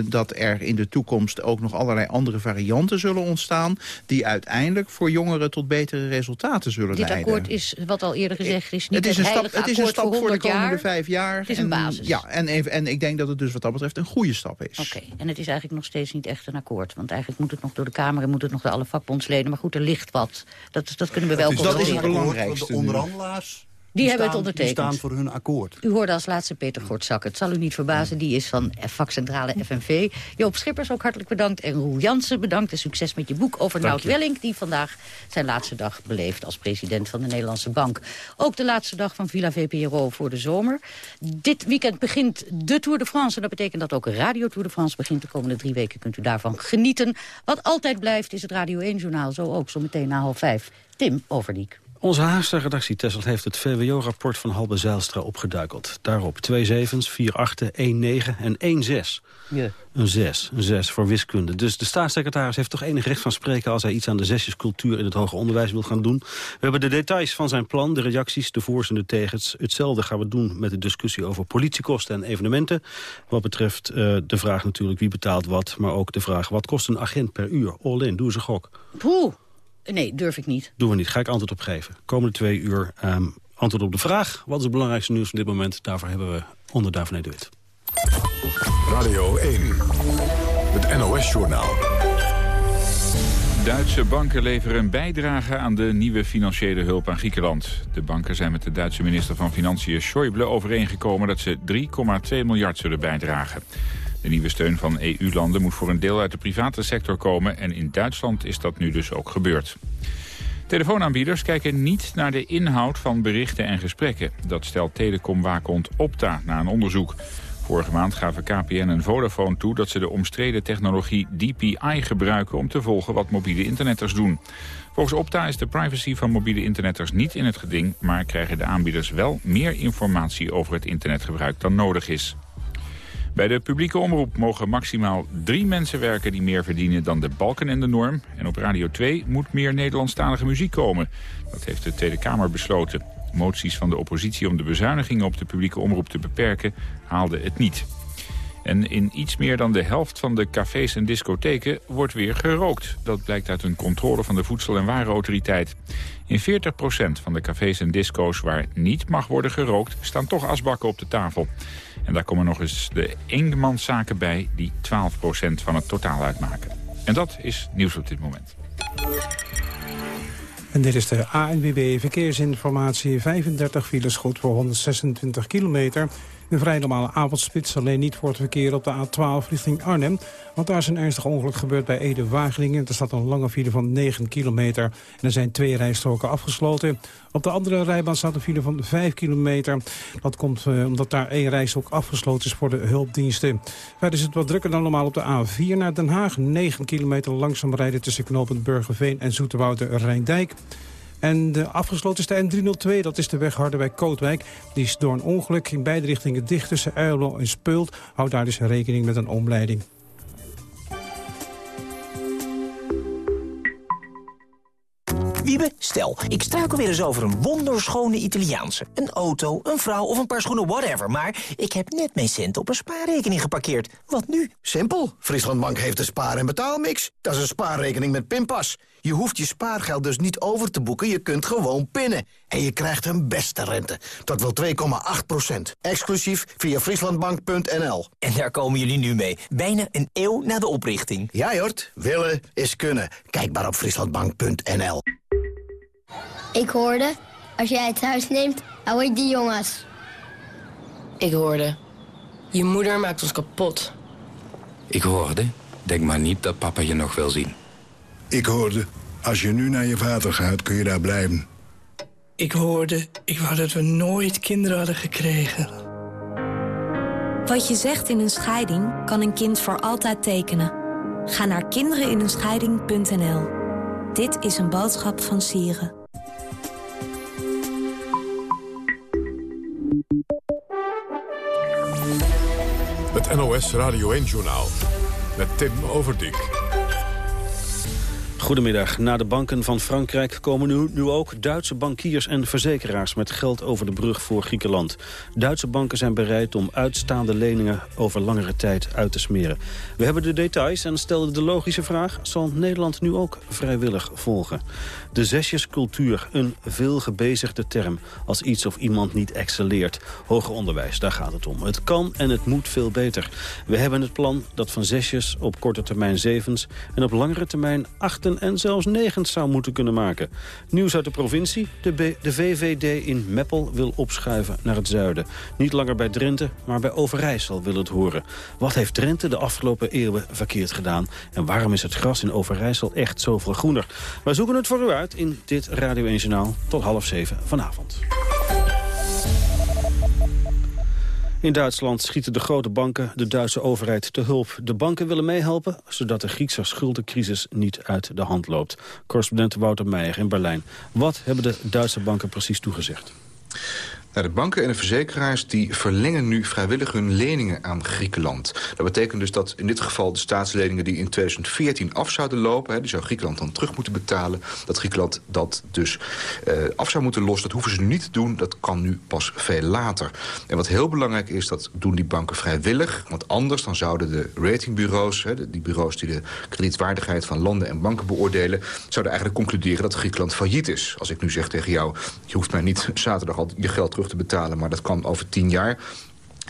dat er in de toekomst ook nog allerlei andere varianten zullen ontstaan. Die uiteindelijk voor jongeren tot betere resultaten zullen Dit leiden. Dit akkoord is wat al eerder gezegd is, niet het is een stap, het is een stap voor, voor de komende jaar. vijf jaar. Het is een basis. Ja, en, even, en ik denk dat het dus wat dat betreft een goede stap is. Oké, okay. en het is eigenlijk nog steeds niet echt een akkoord. Want eigenlijk moet het nog door de Kamer en moet het nog door alle vakbondsleden. Maar goed, er ligt wat. Dat, dat kunnen we wel dus Dat is het controleren. belangrijkste. De onderhandelaars Die, hebben staan, het ondertekend. Die staan voor hun akkoord. U hoorde als laatste Peter Gortzak. Het zal u niet verbazen, die is van vakcentrale FNV. Joop Schippers ook hartelijk bedankt. En Roel Jansen bedankt. En succes met je boek over Nout Welling... die vandaag zijn laatste dag beleeft als president van de Nederlandse Bank. Ook de laatste dag van Villa VPRO voor de zomer. Dit weekend begint de Tour de France. En dat betekent dat ook Radio Tour de France begint. De komende drie weken kunt u daarvan genieten. Wat altijd blijft is het Radio 1-journaal. Zo ook, zo meteen na half vijf. Tim Overdiek. Onze Haagse redactie Tessel heeft het VWO-rapport van Halbe Zijlstra opgeduikeld. Daarop twee zevens, vier achten, één negen en één zes. Ja. Een zes, een zes voor wiskunde. Dus de staatssecretaris heeft toch enig recht van spreken... als hij iets aan de zesjescultuur in het hoger onderwijs wil gaan doen. We hebben de details van zijn plan, de reacties, de voor's en de tegens. Hetzelfde gaan we doen met de discussie over politiekosten en evenementen. Wat betreft uh, de vraag natuurlijk wie betaalt wat... maar ook de vraag wat kost een agent per uur. All in, doe een gok. Poeh. Nee, durf ik niet. Doen we niet. Ga ik antwoord op geven. Komende twee uur um, antwoord op de vraag. Wat is het belangrijkste nieuws van dit moment? Daarvoor hebben we onder Daphne de Wit. Radio 1. Het NOS-journaal. Duitse banken leveren een bijdrage aan de nieuwe financiële hulp aan Griekenland. De banken zijn met de Duitse minister van Financiën Schäuble overeengekomen dat ze 3,2 miljard zullen bijdragen. De nieuwe steun van EU-landen moet voor een deel uit de private sector komen... en in Duitsland is dat nu dus ook gebeurd. Telefoonaanbieders kijken niet naar de inhoud van berichten en gesprekken. Dat stelt telecomwaakhond Opta na een onderzoek. Vorige maand gaven KPN en Vodafone toe dat ze de omstreden technologie DPI gebruiken... om te volgen wat mobiele internetters doen. Volgens Opta is de privacy van mobiele internetters niet in het geding... maar krijgen de aanbieders wel meer informatie over het internetgebruik dan nodig is. Bij de publieke omroep mogen maximaal drie mensen werken die meer verdienen dan de balken en de norm. En op Radio 2 moet meer Nederlandstalige muziek komen. Dat heeft de Tweede Kamer besloten. Moties van de oppositie om de bezuinigingen op de publieke omroep te beperken haalden het niet. En in iets meer dan de helft van de cafés en discotheken wordt weer gerookt. Dat blijkt uit een controle van de Voedsel- en Warenautoriteit. In 40% van de cafés en disco's waar niet mag worden gerookt... staan toch asbakken op de tafel. En daar komen nog eens de eenmanszaken bij die 12% van het totaal uitmaken. En dat is nieuws op dit moment. En dit is de ANWB Verkeersinformatie. 35 files goed voor 126 kilometer. Een vrij normale avondspits, alleen niet voor het verkeer op de A12 richting Arnhem. Want daar is een ernstig ongeluk gebeurd bij Ede-Wageningen. Er staat een lange file van 9 kilometer. En er zijn twee rijstroken afgesloten. Op de andere rijbaan staat een file van 5 kilometer. Dat komt uh, omdat daar één rijstrook afgesloten is voor de hulpdiensten. Verder is het wat drukker dan normaal op de A4 naar Den Haag. 9 kilometer langzaam rijden tussen knooppunt Burgerveen en Zoeterwoude Rijndijk. En de afgesloten is de N302, dat is de weg Harderwijk-Kootwijk. Die is door een ongeluk in beide richtingen dicht tussen Eilo en Speult. Houd daar dus rekening met een omleiding. Wiebe, stel, ik struikel weer eens over een wonderschone Italiaanse. Een auto, een vrouw of een paar schoenen, whatever. Maar ik heb net mijn cent op een spaarrekening geparkeerd. Wat nu? Simpel. Frieslandbank heeft een spaar- en betaalmix. Dat is een spaarrekening met pinpas. Je hoeft je spaargeld dus niet over te boeken, je kunt gewoon pinnen. En je krijgt een beste rente, tot wel 2,8 procent. Exclusief via frieslandbank.nl. En daar komen jullie nu mee, bijna een eeuw na de oprichting. Ja, Jort, willen is kunnen. Kijk maar op frieslandbank.nl. Ik hoorde, als jij het huis neemt, hou ik die jongens. Ik hoorde, je moeder maakt ons kapot. Ik hoorde, denk maar niet dat papa je nog wil zien. Ik hoorde, als je nu naar je vader gaat, kun je daar blijven. Ik hoorde, ik wou dat we nooit kinderen hadden gekregen. Wat je zegt in een scheiding, kan een kind voor altijd tekenen. Ga naar kindereninenscheiding.nl. Dit is een boodschap van Sieren. Het NOS Radio 1-journaal met Tim Overdijk. Goedemiddag. Na de banken van Frankrijk komen nu, ook Duitse bankiers en verzekeraars met geld over de brug voor Griekenland. Duitse banken zijn bereid om uitstaande leningen over langere tijd uit te smeren. We hebben de details en stelden de logische vraag, zal Nederland nu ook vrijwillig volgen? De zesjescultuur, een veel gebezigde term als iets of iemand niet excelleert. Hoger onderwijs, daar gaat het om. Het kan en het moet veel beter. We hebben het plan dat van zesjes op korte termijn zevens en op langere termijn achten en zelfs negen zou moeten kunnen maken. Nieuws uit de provincie. De, de VVD in Meppel wil opschuiven naar het zuiden. Niet langer bij Drenthe, maar bij Overijssel wil het horen. Wat heeft Drenthe de afgelopen eeuwen verkeerd gedaan? En waarom is het gras in Overijssel echt zoveel groener? Wij zoeken het voor u uit in dit Radio 1 Journaal tot half zeven vanavond. In Duitsland schieten de grote banken de Duitse overheid te hulp. De banken willen meehelpen, zodat de Griekse schuldencrisis niet uit de hand loopt. Correspondent Wouter Meijer in Berlijn. Wat hebben de Duitse banken precies toegezegd? De banken en de verzekeraars die verlengen nu vrijwillig hun leningen aan Griekenland. Dat betekent dus dat in dit geval de staatsleningen die in 2014 af zouden lopen... Die zou Griekenland dan terug moeten betalen... dat Griekenland dat dus uh, af zou moeten lossen. Dat hoeven ze nu niet te doen, dat kan nu pas veel later. En wat heel belangrijk is, dat doen die banken vrijwillig. Want anders dan zouden de ratingbureaus... Die bureaus die de kredietwaardigheid van landen en banken beoordelen... zouden eigenlijk concluderen dat Griekenland failliet is. Als ik nu zeg tegen jou, je hoeft mij niet zaterdag al je geld terug te betalen. Maar dat kan over tien jaar.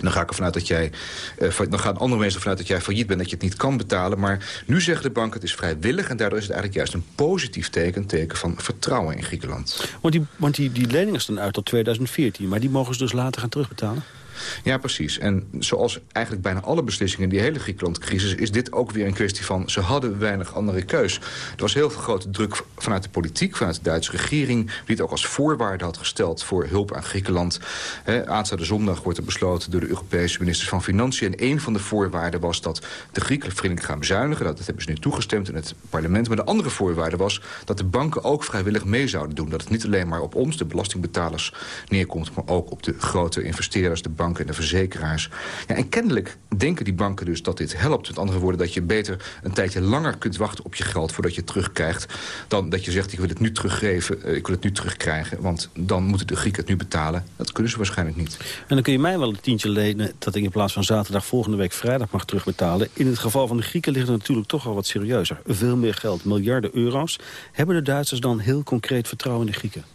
dan ga ik ervan uit dat jij, uh, dan gaan andere mensen ervan uit dat jij failliet bent, dat je het niet kan betalen. Maar nu zeggen de banken het is vrijwillig en daardoor is het eigenlijk juist een positief teken, teken van vertrouwen in Griekenland. Want die, want die, die leningen staan uit tot 2014, maar die mogen ze dus later gaan terugbetalen? Ja, precies. En zoals eigenlijk bijna alle beslissingen in die hele Griekenland-crisis... is dit ook weer een kwestie van ze hadden weinig andere keus. Er was heel veel grote druk vanuit de politiek, vanuit de Duitse regering... die het ook als voorwaarde had gesteld voor hulp aan Griekenland. He, aanstaande zondag wordt er besloten door de Europese ministers van Financiën. En een van de voorwaarden was dat de Grieken flink gaan bezuinigen. Dat, dat hebben ze nu toegestemd in het parlement. Maar de andere voorwaarde was dat de banken ook vrijwillig mee zouden doen. Dat het niet alleen maar op ons, de belastingbetalers, neerkomt... maar ook op de grote investeerders, de banken banken en de verzekeraars. Ja, en kennelijk denken die banken dus dat dit helpt. Met andere woorden, dat je beter een tijdje langer kunt wachten op je geld... voordat je het terugkrijgt, dan dat je zegt ik wil het nu teruggeven, eh, ik wil het nu terugkrijgen. Want dan moeten de Grieken het nu betalen. Dat kunnen ze waarschijnlijk niet. En dan kun je mij wel een tientje lenen dat ik in plaats van zaterdag volgende week vrijdag mag terugbetalen. In het geval van de Grieken ligt het natuurlijk toch al wat serieuzer. Veel meer geld, miljarden euro's. Hebben de Duitsers dan heel concreet vertrouwen in de Grieken?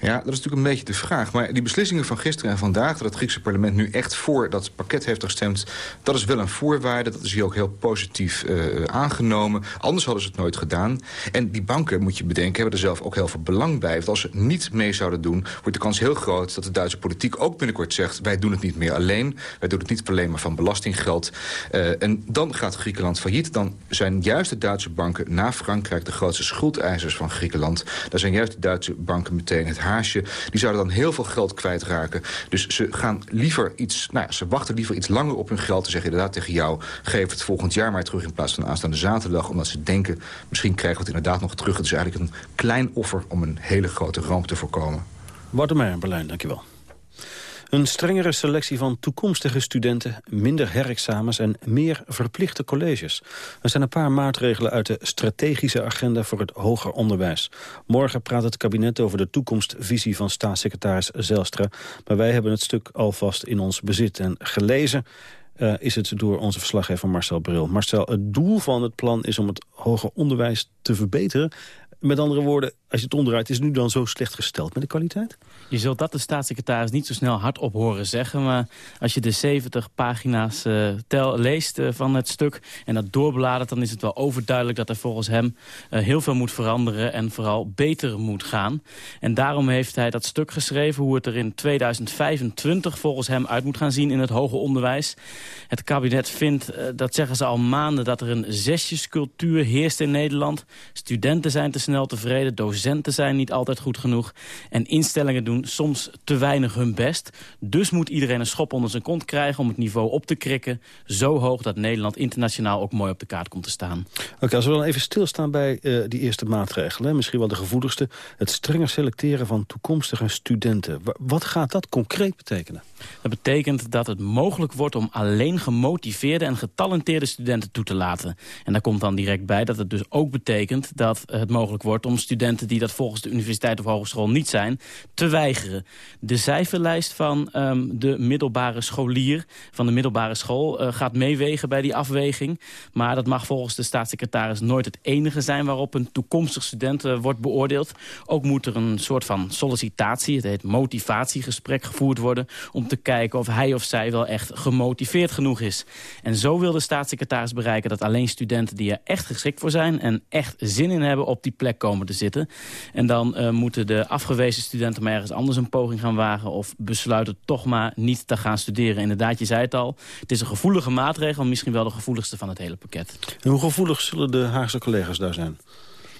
Ja, dat is natuurlijk een beetje de vraag. Maar die beslissingen van gisteren en vandaag... dat het Griekse parlement nu echt voor dat pakket heeft gestemd... dat is wel een voorwaarde. Dat is hier ook heel positief uh, aangenomen. Anders hadden ze het nooit gedaan. En die banken, moet je bedenken, hebben er zelf ook heel veel belang bij. Want als ze niet mee zouden doen... wordt de kans heel groot dat de Duitse politiek ook binnenkort zegt... wij doen het niet meer alleen. Wij doen het niet alleen maar van belastinggeld. Uh, en dan gaat Griekenland failliet. Dan zijn juist de Duitse banken na Frankrijk... de grootste schuldeisers van Griekenland. Daar zijn juist de Duitse banken meteen het haasje. Die zouden dan heel veel geld kwijtraken. Dus ze gaan liever iets, nou ja, ze wachten liever iets langer op hun geld. Te zeggen inderdaad tegen jou, geef het volgend jaar maar terug in plaats van aanstaande zaterdag. Omdat ze denken, misschien krijgen we het inderdaad nog terug. Het is eigenlijk een klein offer om een hele grote ramp te voorkomen. Wouter Meijer, Berlijn, dankjewel. Een strengere selectie van toekomstige studenten, minder herexamens en meer verplichte colleges. Er zijn een paar maatregelen uit de strategische agenda voor het hoger onderwijs. Morgen praat het kabinet over de toekomstvisie van staatssecretaris Zelstra. Maar wij hebben het stuk alvast in ons bezit en gelezen. Uh, is het door onze verslaggever Marcel Bril. Marcel, het doel van het plan is om het hoger onderwijs te verbeteren. Met andere woorden, als je het onderuit, is nu dan zo slecht gesteld met de kwaliteit? Je zult dat de staatssecretaris niet zo snel hardop horen zeggen. Maar als je de 70 pagina's uh, tel, leest uh, van het stuk en dat doorbladert... dan is het wel overduidelijk dat er volgens hem uh, heel veel moet veranderen... en vooral beter moet gaan. En daarom heeft hij dat stuk geschreven... hoe het er in 2025 volgens hem uit moet gaan zien in het hoger onderwijs. Het kabinet vindt, dat zeggen ze al maanden... dat er een zesjescultuur heerst in Nederland. Studenten zijn te snel tevreden, zijn niet altijd goed genoeg... en instellingen doen soms te weinig hun best. Dus moet iedereen een schop onder zijn kont krijgen om het niveau op te krikken. Zo hoog dat Nederland internationaal ook mooi op de kaart komt te staan. Oké, als we dan even stilstaan bij uh, die eerste maatregelen. Misschien wel de gevoeligste. Het strenger selecteren van toekomstige studenten. Wat gaat dat concreet betekenen? Dat betekent dat het mogelijk wordt om alleen gemotiveerde en getalenteerde studenten toe te laten. En daar komt dan direct bij dat het dus ook betekent dat het mogelijk wordt om studenten die dat volgens de universiteit of hogeschool niet zijn, te weigeren. De cijferlijst van ehm, de middelbare scholier, van de middelbare school, uh, gaat meewegen bij die afweging. Maar dat mag volgens de staatssecretaris nooit het enige zijn waarop een toekomstig student uh, wordt beoordeeld. Ook moet er een soort van sollicitatie, het heet motivatiegesprek, gevoerd worden om te kijken of hij of zij wel echt gemotiveerd genoeg is. En zo wil de staatssecretaris bereiken dat alleen studenten die er echt geschikt voor zijn en echt zin in hebben op die plek komen te zitten. En dan uh, moeten de afgewezen studenten maar ergens anders een poging gaan wagen of besluiten toch maar niet te gaan studeren. Inderdaad, je zei het al, het is een gevoelige maatregel, misschien wel de gevoeligste van het hele pakket. Hoe gevoelig zullen de Haagse collega's daar zijn?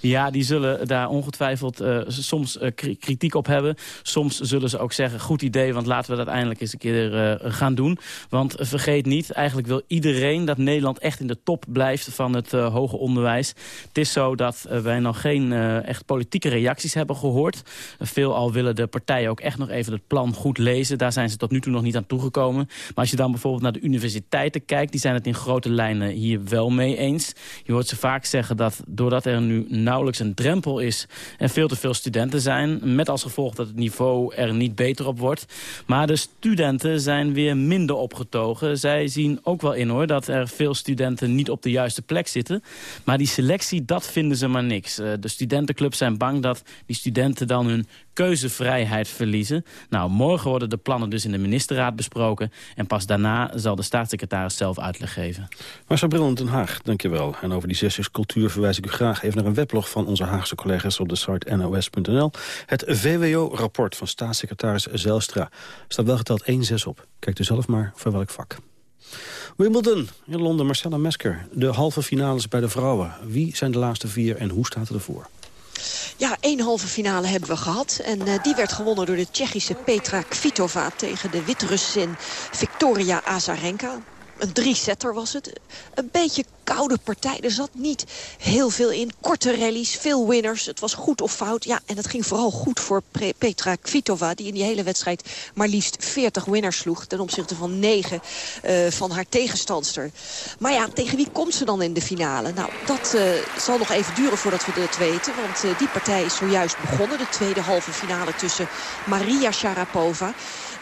Ja, die zullen daar ongetwijfeld uh, soms uh, kritiek op hebben. Soms zullen ze ook zeggen, goed idee, want laten we dat eindelijk eens een keer uh, gaan doen. Want vergeet niet, eigenlijk wil iedereen dat Nederland echt in de top blijft van het hoger onderwijs. Het is zo dat wij nog geen echt politieke reacties hebben gehoord. Veelal willen de partijen ook echt nog even het plan goed lezen. Daar zijn ze tot nu toe nog niet aan toegekomen. Maar als je dan bijvoorbeeld naar de universiteiten kijkt, die zijn het in grote lijnen hier wel mee eens. Je hoort ze vaak zeggen dat doordat er nu nauwelijks een drempel is en veel te veel studenten zijn. Met als gevolg dat het niveau er niet beter op wordt. Maar de studenten zijn weer minder opgetogen. Zij zien ook wel in hoor dat er veel studenten niet op de juiste plek zitten. Maar die selectie, dat vinden ze maar niks. Eh, de studentenclubs zijn bang dat die studenten dan hun keuzevrijheid verliezen. Nou, morgen worden de plannen dus in de ministerraad besproken. En pas daarna zal de staatssecretaris zelf uitleg geven. Marcel Bril in Den Haag, dankjewel. En over die zesjes cultuur verwijs ik u graag even naar een weblog van onze Haagse collega's op de site nos.nl. Het VWO-rapport van staatssecretaris Zelstra staat wel geteld 1-6 op. Kijkt u zelf maar voor welk vak. Wimbledon in Londen, Marcella Mesker. De halve finales bij de vrouwen. Wie zijn de laatste vier en hoe staat het ervoor? Ja, één halve finale hebben we gehad. En uh, die werd gewonnen door de Tsjechische Petra Kvitova... tegen de Wit-Russin Victoria Azarenka een drie-setter was het. Een beetje koude partij. Er zat niet heel veel in. Korte rallies, veel winners. Het was goed of fout. Ja, en het ging vooral goed voor Petra Kvitova... die in die hele wedstrijd maar liefst 40 winners sloeg... ten opzichte van 9 uh, eh, van haar tegenstandster. Maar ja, tegen wie komt ze dan in de finale? Nou, dat uh, zal nog even duren voordat we het weten. Want uh, die partij is zojuist begonnen. De tweede halve finale tussen Maria Sharapova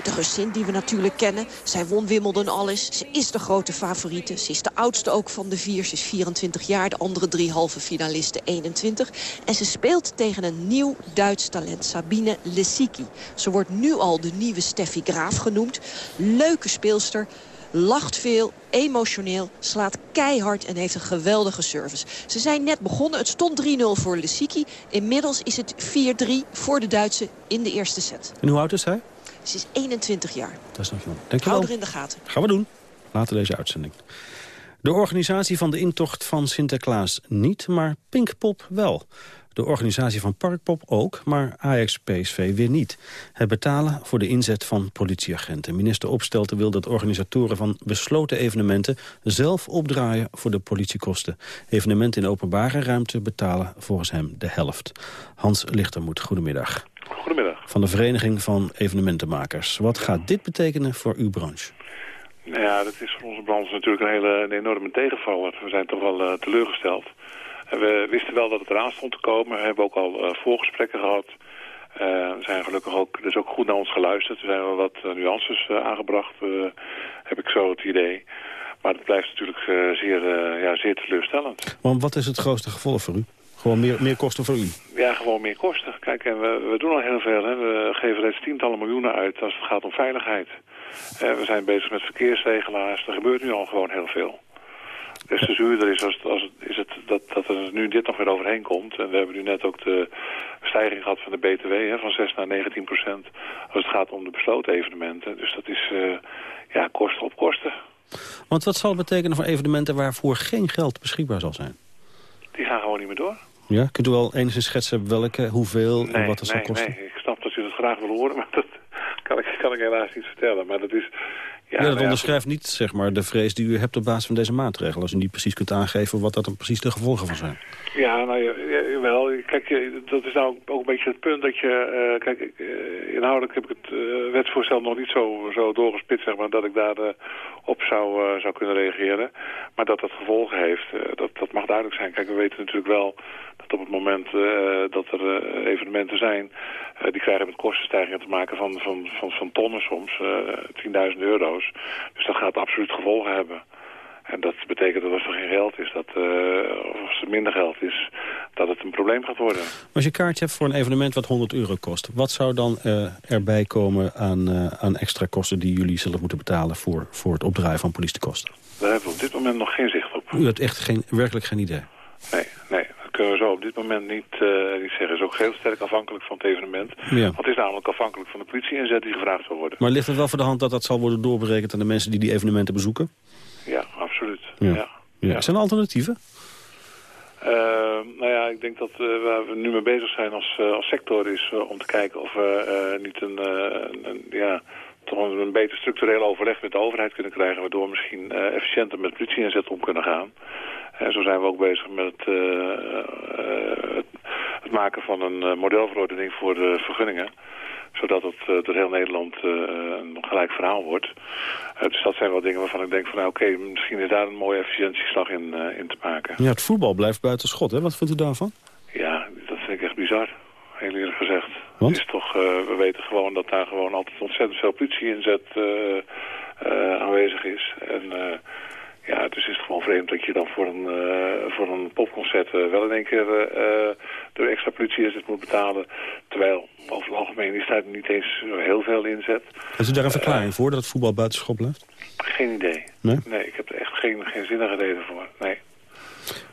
de Russin die we natuurlijk kennen. Zij won Wimbledon alles. Ze is de grote favoriete. Ze is de oudste ook van de vier. Ze is 24 jaar. De andere drie halve finalisten 21. En ze speelt tegen een nieuw Duits talent. Sabine Lesicki. Ze wordt nu al de nieuwe Steffi Graaf genoemd. Leuke speelster lacht veel, emotioneel, slaat keihard en heeft een geweldige service. Ze zijn net begonnen. Het stond 3-0 voor Lesicki. Inmiddels is het 4-3 voor de Duitse in de eerste set. En hoe oud is hij? Ze is 21 jaar. Dat is nog jong. Dankjewel. Hou er in de gaten. Gaan we doen. Later deze uitzending. De organisatie van de intocht van Sinterklaas niet, maar Pinkpop wel. De organisatie van Parkpop ook, maar Ajax-PSV weer niet. Het betalen voor de inzet van politieagenten. Minister Opstelten wil dat organisatoren van besloten evenementen... zelf opdraaien voor de politiekosten. Evenementen in openbare ruimte betalen volgens hem de helft. Hans Lichtermoet, goedemiddag. Goedemiddag. Van de Vereniging van Evenementenmakers. Wat gaat dit betekenen voor uw branche? Nou ja, dat is voor onze branche natuurlijk een hele een enorme tegenvaller. We zijn toch wel uh, teleurgesteld. En we wisten wel dat het eraan stond te komen. We hebben ook al uh, voorgesprekken gehad. Uh, zijn gelukkig ook, dus ook goed naar ons geluisterd. Er zijn wel wat nuances aangebracht, heb ik zo het idee. Maar het blijft natuurlijk zeer, ja, zeer teleurstellend. Want wat is het grootste gevolg voor u? Gewoon meer, meer kosten voor u? Ja, gewoon meer kosten. Kijk, en we, we doen al heel veel. Hè. We geven reeds tientallen miljoenen uit als het gaat om veiligheid. Uh, we zijn bezig met verkeersregelaars. Er gebeurt nu al gewoon heel veel. Dus de zuurder is, als, als het, is het dat, dat er nu dit nog weer overheen komt. En we hebben nu net ook de stijging gehad van de BTW hè, van 6 naar 19 procent. Als het gaat om de besloten evenementen. Dus dat is uh, ja, kosten op kosten. Want wat zal het betekenen voor evenementen waarvoor geen geld beschikbaar zal zijn? Die gaan gewoon niet meer door. Ja, kunt u wel enigszins schetsen welke, hoeveel nee, en wat het nee, zal kosten? Nee, ik snap dat u dat graag wil horen, *laughs* maar dat kan ik, kan ik helaas niet vertellen. Maar dat is, Ja, nou dat ja, onderschrijft niet zeg maar, de vrees die u hebt op basis van deze maatregelen. Als u niet precies kunt aangeven wat dat dan precies de gevolgen van zijn. Ja, nou ja, wel. Kijk, dat is nou ook een beetje het punt dat je... eh, kijk, eh, inhoudelijk heb ik het eh, wetsvoorstel nog niet zo, zo doorgespit, zeg maar, dat ik daar op zou, zou kunnen reageren. Maar dat dat gevolgen heeft, dat, dat mag duidelijk zijn. Kijk, we weten natuurlijk wel dat op het moment dat er evenementen zijn... die krijgen met kostenstijgingen te maken van, van, van, van tonnen soms, eh 10.000 Dus dat gaat absoluut gevolgen hebben. En dat betekent dat als er geen geld is, dat, eh, of als er minder geld is, dat het een probleem gaat worden. Als je een kaartje hebt voor een evenement wat 100 euro kost... wat zou dan eh, erbij komen aan, eh, aan extra kosten die jullie zelf moeten betalen... voor, voor het opdraaien van politiekosten? Daar hebben we op dit moment nog geen zicht op. U hebt echt geen, werkelijk geen idee. Nee, nee, kunnen we zo op dit moment niet, eh, niet zeggen. Het is ook heel sterk afhankelijk van het evenement. Ja. Want het is namelijk afhankelijk van de politie-inzet die gevraagd zal worden. Maar ligt het wel voor de hand dat dat zal worden doorberekend... aan de mensen die die evenementen bezoeken? Ja, absoluut. Ja. Ja. Ja. Zijn er alternatieven? Eh, nou ja, ik denk dat eh, waar we nu mee bezig zijn als, eh, als sector is eh, om te kijken of we eh, niet een, eh, ja, toch een, een beter structureel overleg met de overheid kunnen krijgen, waardoor we misschien eh, efficiënter met politie-inzet om kunnen gaan. En zo zijn we ook bezig met het, eh, eh, het, het maken van een eh, modelverordening voor de vergunningen zodat het door heel Nederland een gelijk verhaal wordt. Dus dat zijn wel dingen waarvan ik denk van nou, oké, misschien is daar een mooie efficiëntieslag in, in te maken. Ja, het voetbal blijft buiten schot. Hè? Wat vindt u daarvan? Ja, dat vind ik echt bizar, heel eerlijk gezegd. Want? Het is toch, we weten gewoon dat daar gewoon altijd ontzettend veel politie-inzet eh, eh, aanwezig is. En ja, dus is het gewoon vreemd dat je dan voor een, eh, voor een popconcert eh, wel in één keer eh, door extra politie-inzet moet betalen. Terwijl over het algemeen is daar niet eens heel veel inzet. Heeft u daar een verklaring voor dat het voetbal buiten schot blijft? Geen idee. Nee? Nee, ik heb er echt geen, geen zinnige reden voor. Nee.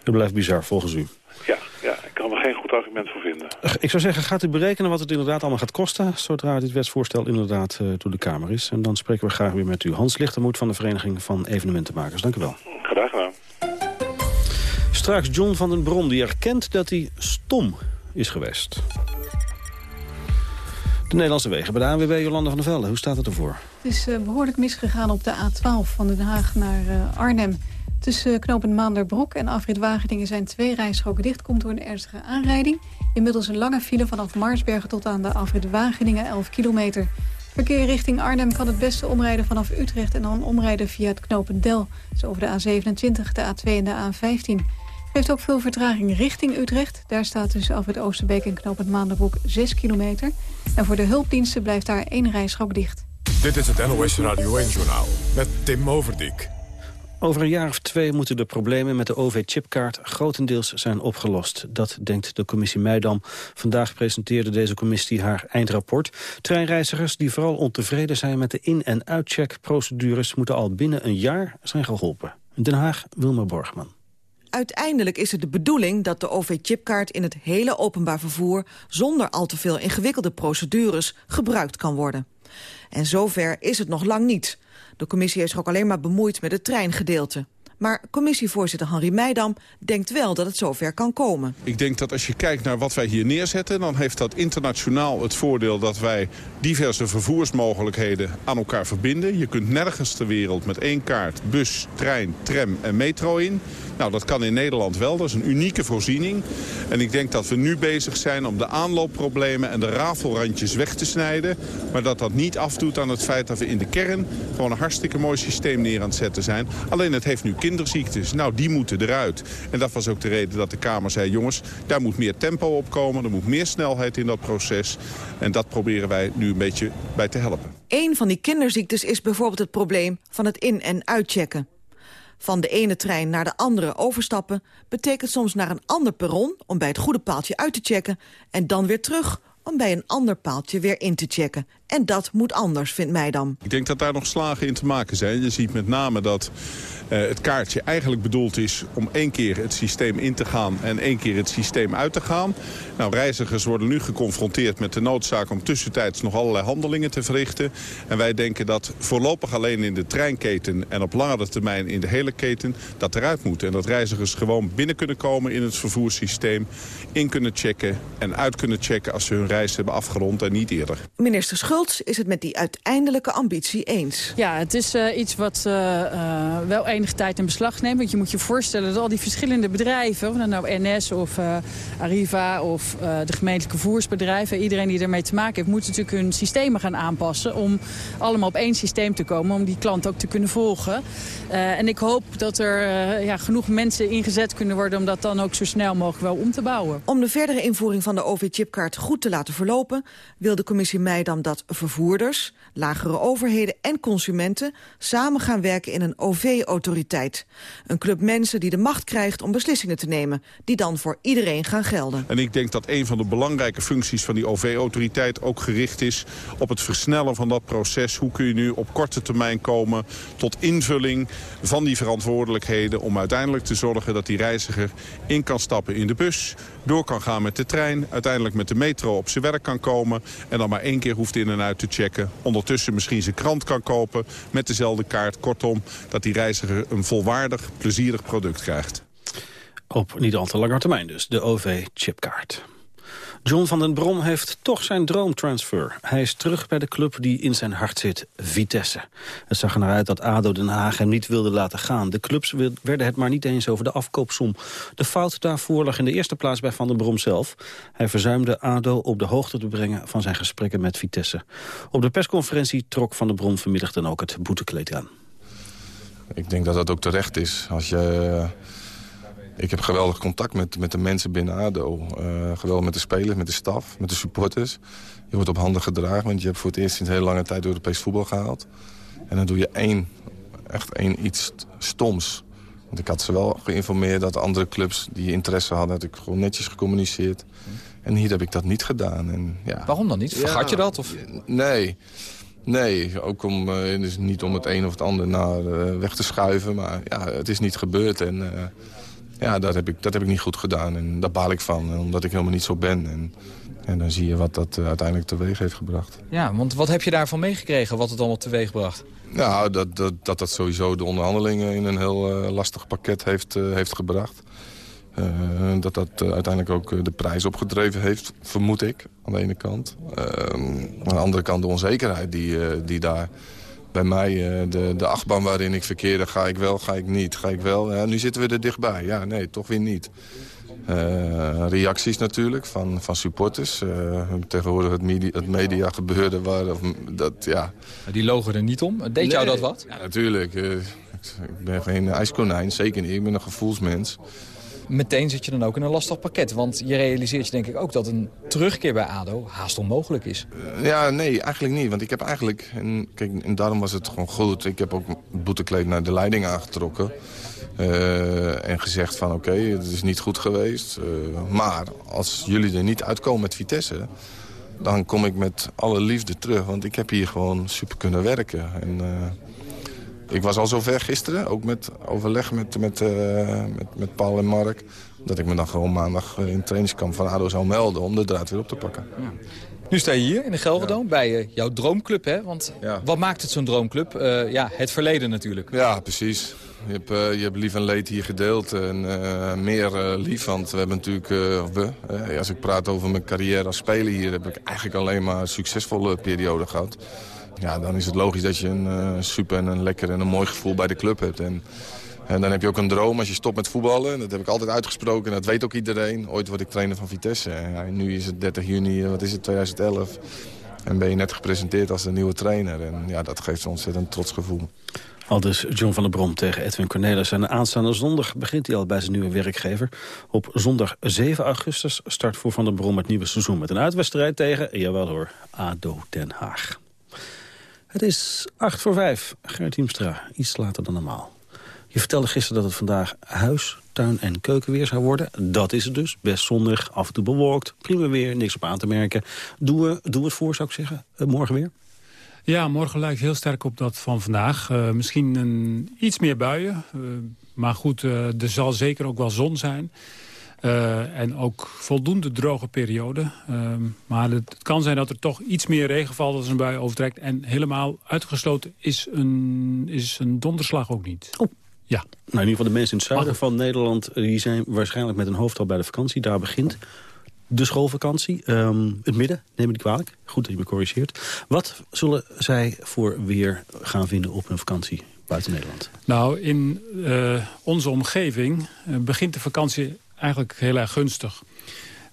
Dat blijft bizar, volgens u. Ja, ja, ik kan er geen goed argument voor vinden. Ik zou zeggen, gaat u berekenen wat het inderdaad allemaal gaat kosten... zodra dit wetsvoorstel inderdaad uh, door de Kamer is. En dan spreken we graag weer met u. Hans Lichtermoed van de Vereniging van Evenementenmakers. Dank u wel. Graag gedaan. Straks John van den Bron, die erkent dat hij stom is geweest. De Nederlandse wegen bij de ANWB Jolanda van der Velde. Hoe staat het ervoor? Het is uh, behoorlijk misgegaan op de A12 van Den Haag naar uh, Arnhem. Tussen knooppunt Maanderbroek en afrit Wageningen zijn twee rijstroken dicht. Komt door een ernstige aanrijding. Inmiddels een lange file vanaf Marsbergen tot aan de afrit Wageningen, 11 kilometer. Verkeer richting Arnhem kan het beste omrijden vanaf Utrecht... en dan omrijden via het knooppunt Del. Dus over de A27, de A2 en de A15. heeft ook veel vertraging richting Utrecht. Daar staat tussen afrit Oosterbeek en knooppunt Maanderbroek 6 kilometer. En voor de hulpdiensten blijft daar één rijstrook dicht. Dit is het NOS Radio 1-journaal met Tim Overdijk. Over een jaar of twee moeten de problemen met de OV-chipkaart grotendeels zijn opgelost. Dat denkt de commissie Meidam. Vandaag presenteerde deze commissie haar eindrapport. Treinreizigers die vooral ontevreden zijn met de in- en uitcheckprocedures... moeten al binnen een jaar zijn geholpen. Den Haag, Wilma Borgman. Uiteindelijk is het de bedoeling dat de OV-chipkaart in het hele openbaar vervoer... zonder al te veel ingewikkelde procedures gebruikt kan worden. En zover is het nog lang niet... De commissie is ook alleen maar bemoeid met het treingedeelte. Maar commissievoorzitter Henri Meidam denkt wel dat het zover kan komen. Ik denk dat als je kijkt naar wat wij hier neerzetten... dan heeft dat internationaal het voordeel dat wij diverse vervoersmogelijkheden aan elkaar verbinden. Je kunt nergens ter wereld met één kaart bus, trein, tram en metro in. Nou, dat kan in Nederland wel. Dat is een unieke voorziening. En ik denk dat we nu bezig zijn om de aanloopproblemen en de rafelrandjes weg te snijden. Maar dat dat niet afdoet aan het feit dat we in de kern gewoon een hartstikke mooi systeem neer aan het zetten zijn. Alleen het heeft nu kinderziektes. Nou, die moeten eruit. En dat was ook de reden dat de Kamer zei, jongens, daar moet meer tempo op komen. Er moet meer snelheid in dat proces. En dat proberen wij nu een beetje bij te helpen. Een van die kinderziektes is bijvoorbeeld het probleem van het in- en uitchecken. Van de ene trein naar de andere overstappen... betekent soms naar een ander perron om bij het goede paaltje uit te checken... en dan weer terug om bij een ander paaltje weer in te checken. En dat moet anders, vindt Meidam. Ik denk dat daar nog slagen in te maken zijn. Je ziet met name dat uh, het kaartje eigenlijk bedoeld is om één keer het systeem in te gaan en één keer het systeem uit te gaan. Nou, reizigers worden nu geconfronteerd met de noodzaak om tussentijds nog allerlei handelingen te verrichten. En wij denken dat voorlopig alleen in de treinketen en op langere termijn in de hele keten dat eruit moet. En dat reizigers gewoon binnen kunnen komen in het vervoerssysteem, in kunnen checken en uit kunnen checken als ze hun reis hebben afgerond en niet eerder. Minister Schultz is het met die uiteindelijke ambitie eens. Ja, het is uh, iets wat uh, uh, wel enige tijd in beslag neemt. Want je moet je voorstellen dat al die verschillende bedrijven... of dat nou NS of Arriva of de gemeentelijke voersbedrijven... iedereen die ermee te maken heeft... moet natuurlijk hun systemen gaan aanpassen... om allemaal op één systeem te komen... om die klant ook te kunnen volgen. en ik hoop dat er ja, genoeg mensen ingezet kunnen worden... om dat dan ook zo snel mogelijk wel om te bouwen. Om de verdere invoering van de OV-chipkaart goed te laten verlopen... wil de commissie Meidam dat vervoerders, lagere overheden en consumenten... samen gaan werken in een OV-autoriteit. Een club mensen die de macht krijgt om beslissingen te nemen... die dan voor iedereen gaan gelden. En ik denk dat een van de belangrijke functies van die OV-autoriteit... ook gericht is op het versnellen van dat proces. Hoe kun je nu op korte termijn komen tot invulling van die verantwoordelijkheden... om uiteindelijk te zorgen dat die reiziger in kan stappen in de bus... door kan gaan met de trein, uiteindelijk met de metro op zijn werk kan komen... en dan maar één keer hoeft in en uit te checken. Ondertussen misschien zijn krant kan kopen met dezelfde kaart. Kortom, dat die reiziger een volwaardig, plezierig product krijgt. Op niet al te lange termijn dus, de OV-chipkaart. John van den Brom heeft toch zijn droomtransfer. Hij is terug bij de club die in zijn hart zit, Vitesse. Het zag er naar uit dat ADO Den Haag hem niet wilde laten gaan. De clubs werden het maar niet eens over de afkoopsom. De fout daarvoor lag in de eerste plaats bij Van den Brom zelf. Hij verzuimde ADO op de hoogte te brengen van zijn gesprekken met Vitesse. Op de persconferentie trok Van den Brom vanmiddag dan ook het boetekleed aan. Ik denk dat dat ook terecht is. Als je ik heb geweldig contact met, met de mensen binnen ADO. Uh, geweldig met de spelers, met de staf, met de supporters. Je wordt op handen gedragen, want je hebt voor het eerst sinds hele lange tijd Europees voetbal gehaald. En dan doe je één, echt één iets stoms. Want ik had ze wel geïnformeerd dat andere clubs die interesse hadden... had ik gewoon netjes gecommuniceerd. En hier heb ik dat niet gedaan. En, ja. Waarom dan niet? Vergat je dat? Of? Nee. Nee, ook om, dus niet om het een of het ander naar uh, weg te schuiven. Maar ja, het is niet gebeurd. En uh, ja, dat heb, ik, dat heb ik niet goed gedaan. En daar baal ik van, omdat ik helemaal niet zo ben. En, en dan zie je wat dat uh, uiteindelijk teweeg heeft gebracht. Ja, want wat heb je daarvan meegekregen, wat het allemaal teweeg bracht? Nou, dat dat, dat, dat sowieso de onderhandelingen in een heel uh, lastig pakket heeft, uh, heeft gebracht. dat dat uiteindelijk ook de prijs opgedreven heeft, vermoed ik, aan de ene kant. aan de andere kant de onzekerheid die, die daar bij mij uh, de, de achtbaan waarin ik verkeerde. Ga ik wel, ga ik niet, ga ik wel. Ja, nu zitten we er dichtbij. Ja, nee, toch weer niet. Uh, reacties natuurlijk van, van supporters. Uh, tegenwoordig het media, het media gebeurde waar... Of, dat, ja. Die logen er niet om. Deed nee, jou dat wat? Ja, natuurlijk. ik ben geen ijskonijn, zeker niet. Ik ben een gevoelsmens meteen zit je dan ook in een lastig pakket. Want je realiseert je denk ik ook dat een terugkeer bij ADO haast onmogelijk is. Ja, nee, eigenlijk niet. Want ik heb eigenlijk, en, kijk, daarom was het gewoon goed... ik heb ook boetekleed naar de leiding aangetrokken... Uh, en gezegd van oké, het is niet goed geweest. Uh, maar als jullie er niet uitkomen met Vitesse... dan kom ik met alle liefde terug. Want ik heb hier gewoon super kunnen werken. En, ik was al zover gisteren, ook met overleg met, met, uh, met, met Paul en Mark... dat ik me dan gewoon maandag in het trainingskamp van ADO zou melden... om de draad weer op te pakken. Ja. Nu sta je hier in de Gelderdoom bij uh, jouw droomclub, hè? Want ja. wat maakt het zo'n droomclub? Uh, ja, het verleden natuurlijk. Ja, precies. Je hebt, uh, je hebt lief en leed hier gedeeld en meer lief. Want we hebben natuurlijk, we, als ik praat over mijn carrière als speler hier... heb ik eigenlijk alleen maar een succesvolle periode gehad ja, dan is het logisch dat je een uh, super en een lekker en een mooi gevoel bij de club hebt. En, en dan heb je ook een droom als je stopt met voetballen. Dat heb ik altijd uitgesproken en dat weet ook iedereen. Ooit word ik trainer van Vitesse. En nu is het 30 juni, wat is het, 2011. En ben je net gepresenteerd als de nieuwe trainer. En ja, dat geeft een ontzettend trots gevoel. Al dus John van der Brom tegen Edwin Cornelis. En aanstaande zondag begint hij al bij zijn nieuwe werkgever. Op zondag 7 augustus start voor Van der Brom het nieuwe seizoen... met een uitwedstrijd tegen, jawel hoor, ADO Den Haag. Het is 8 voor 5. Gert Hiemstra, iets later dan normaal. Je vertelde gisteren dat het vandaag huis, tuin en keukenweer zou worden. Dat is het dus. Best zonnig, af en toe bewolkt. Prima weer, niks op aan te merken. Doen we, doen het voor, zou ik zeggen, uh, morgen weer? Ja, morgen lijkt heel sterk op dat van vandaag. Uh, misschien een, iets meer buien. Uh, maar goed, er zal zeker ook wel zon zijn. Uh, en ook voldoende droge periode. Uh, maar het, het, kan zijn dat er toch iets meer regen valt als een bui overtrekt. En helemaal uitgesloten is een, is een donderslag ook niet. Oh. Ja. Nou, in ieder geval de mensen in het zuiden van Nederland... die zijn waarschijnlijk met een hoofdtal bij de vakantie. Daar begint de schoolvakantie. Ehm, het midden, neem ik kwalijk. Goed dat je me corrigeert. Wat zullen zij voor weer gaan vinden op hun vakantie buiten Nederland? Nou, in uh, onze omgeving uh, begint de vakantie eigenlijk heel erg gunstig.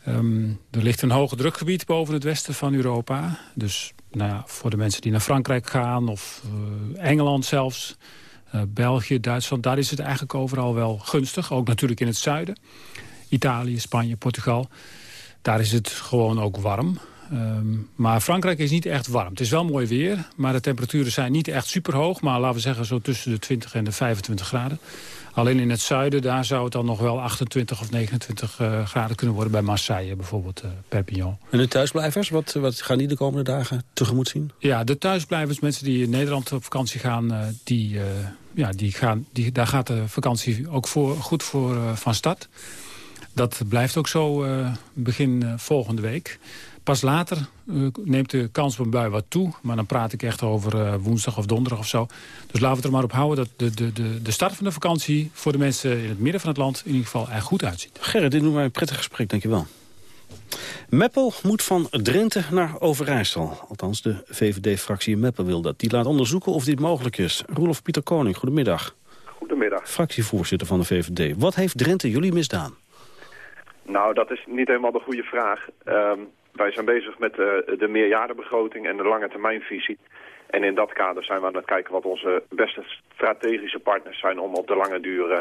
Um, er ligt een hoge drukgebied boven het westen van Europa. Dus nou voor de mensen die naar Frankrijk gaan of uh, Engeland zelfs... België, Duitsland, daar is het eigenlijk overal wel gunstig. Ook natuurlijk in het zuiden. Italië, Spanje, Portugal. Daar is het gewoon ook warm. Um, maar Frankrijk is niet echt warm. Het is wel mooi weer, maar de temperaturen zijn niet echt super hoog. Maar laten we zeggen zo tussen de 20 en de 25 graden. Alleen in het zuiden, daar zou het dan nog wel 28 of 29 uh, graden kunnen worden. Bij Marseille bijvoorbeeld, uh, Perpignan. En de thuisblijvers, wat, wat gaan die de komende dagen tegemoet zien? Ja, de thuisblijvers, mensen die in Nederland op vakantie gaan... Uh, die, ja, die gaan die, daar gaat de vakantie ook voor, goed voor van start. Dat blijft ook zo begin volgende week. Pas later uh, neemt de kans op een bui wat toe. Maar dan praat ik echt over woensdag of donderdag of zo. Dus laten we het er maar op houden dat de, de, de, de start van de vakantie... voor de mensen in het midden van het land in ieder geval er goed uitziet. Gerrit, dit noemt mij een prettig gesprek, dankjewel. Meppel moet van Drenthe naar Overijssel. Althans, de VVD-fractie in Meppel wil dat. Die laat onderzoeken of dit mogelijk is. Roelof Pieter Koning, goedemiddag. Goedemiddag. Fractievoorzitter van de VVD. Wat heeft Drenthe jullie misdaan? Nou, dat is niet helemaal de goede vraag. Um, wij zijn bezig met uh, de meerjarenbegroting en de lange termijnvisie. En in dat kader zijn we aan het kijken wat onze beste strategische partners zijn... om op de lange duur uh,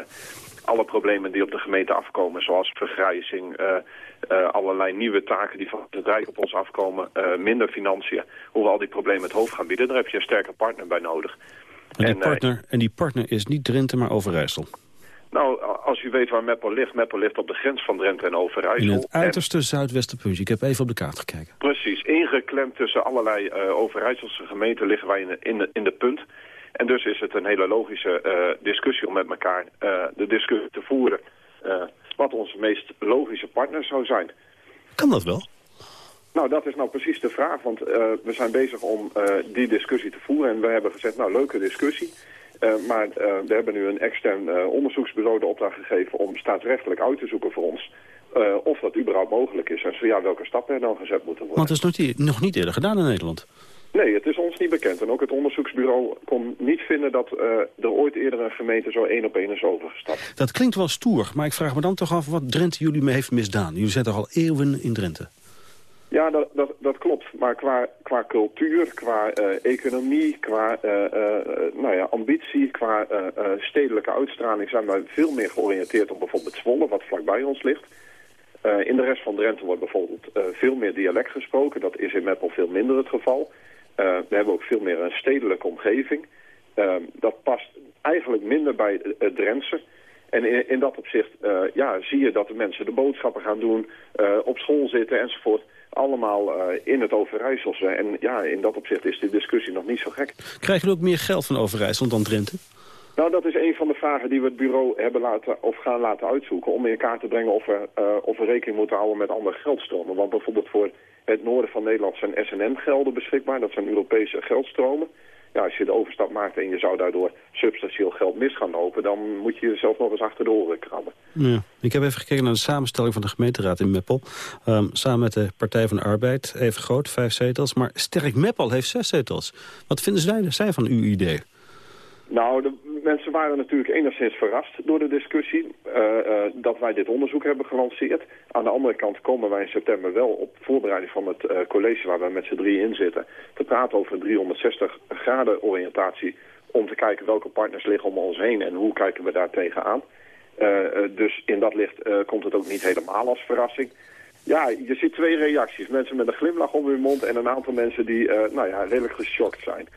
alle problemen die op de gemeente afkomen... zoals vergrijzing, uh, allerlei nieuwe taken die van het Rijk op ons afkomen... minder financiën, hoe we al die problemen het hoofd gaan bieden. Daar heb je een sterke partner bij nodig. En die, en, partner, en die partner is niet Drenthe, maar Overijssel? Nou, als u weet waar Meppel ligt, Meppel ligt op de grens van Drenthe en Overijssel. In het uiterste en... zuidwestenpuntje. Ik heb even op de kaart gekeken. Precies, ingeklemd tussen allerlei uh, Overijsselse gemeenten liggen wij in de, in, de, in de punt. En dus is het een hele logische uh, discussie om met elkaar uh, de discussie te voeren... wat onze meest logische partner zou zijn. Kan dat wel? Nou, dat is nou precies de vraag, want we zijn bezig om die discussie te voeren. En we hebben gezegd, nou, leuke discussie... Uh, maar uh, we hebben nu een extern uh, onderzoeksbureau de opdracht gegeven om staatsrechtelijk uit te zoeken voor ons of dat überhaupt mogelijk is. En zo ja, welke stappen er dan gezet moeten worden. Want het is nog, nog niet eerder gedaan in Nederland. Nee, het is ons niet bekend. En ook het onderzoeksbureau kon niet vinden dat er ooit eerder een gemeente zo één op één is overgestapt. Dat klinkt wel stoer, maar ik vraag me dan toch af wat Drenthe jullie mee heeft misdaan. Jullie zijn toch al eeuwen in Drenthe? Ja, dat, dat, dat klopt. Maar qua, qua cultuur, qua uh, economie, qua uh, uh, nou ja, ambitie, qua stedelijke uitstraling zijn wij veel meer georiënteerd op bijvoorbeeld Zwolle, wat vlakbij ons ligt. in de rest van Drenthe wordt bijvoorbeeld veel meer dialect gesproken. Dat is in Meppel veel minder het geval. we hebben ook veel meer een stedelijke omgeving. dat past eigenlijk minder bij het Drentse. En in, in dat opzicht ja, zie je dat de mensen de boodschappen gaan doen, op school zitten enzovoort allemaal uh, in het Overijsselse. En ja, in dat opzicht is de discussie nog niet zo gek. Krijgen jullie ook meer geld van Overijssel dan Drenthe? Nou, dat is een van de vragen die we het bureau hebben laten, of gaan laten uitzoeken... om in kaart te brengen of we, uh, of we rekening moeten houden met andere geldstromen. Want bijvoorbeeld voor het noorden van Nederland zijn SNN-gelden beschikbaar. Dat zijn Europese geldstromen ja, als je de overstap maakt en je zou daardoor substantieel geld mis gaan lopen... dan moet je jezelf nog eens achter de oren krabben. Ja. Ik heb even gekeken naar de samenstelling van de gemeenteraad in Meppel. Um, samen met de Partij van de Arbeid, even groot, vijf zetels. Maar Sterk Meppel heeft zes zetels. Wat vinden zij, zij van uw idee? Nou, de mensen waren natuurlijk enigszins verrast door de discussie uh, uh, dat wij dit onderzoek hebben gelanceerd. Aan de andere kant komen wij in september wel op voorbereiding van het uh, college waar we met z'n drie in zitten te praten over een 360 graden oriëntatie om te kijken welke partners liggen om ons heen en hoe kijken we daar tegenaan. dus in dat licht komt het ook niet helemaal als verrassing. Ja, je ziet twee reacties. Mensen met een glimlach om hun mond en een aantal mensen die nou ja, redelijk geschokt zijn.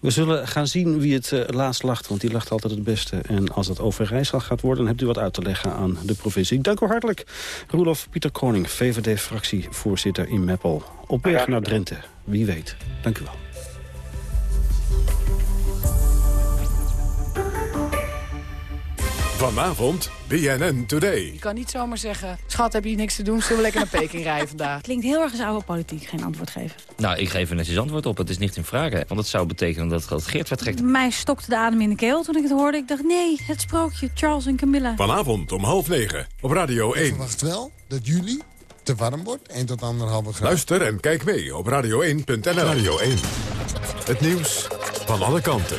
We zullen gaan zien wie het uh, laatst lacht, want die lacht altijd het beste. En als het over Rijssel gaat worden, dan hebt u wat uit te leggen aan de provincie. Ik dank u hartelijk. Roelof Pieter Koning, VVD-fractievoorzitter in Meppel. Op weg naar Drenthe, wie weet. Dank u wel. Vanavond BNN Today. Je kan niet zomaar zeggen, schat heb je niks te doen, zullen we lekker naar Peking rijden *laughs* vandaag. Klinkt heel erg als oude politiek, geen antwoord geven. Nou, ik geef er netjes antwoord op. Het is niet in vraag. Want dat zou betekenen dat, dat Geert vertrekt. Mij stokte de adem in de keel toen ik het hoorde. Ik dacht, nee, het sprookje, Charles en Camilla. Vanavond om half negen op Radio 1. Ik verwacht wel dat jullie te warm wordt, 1 tot 1,5 graden. Luister en kijk mee op radio1.nl. Radio 1. Het nieuws van alle kanten.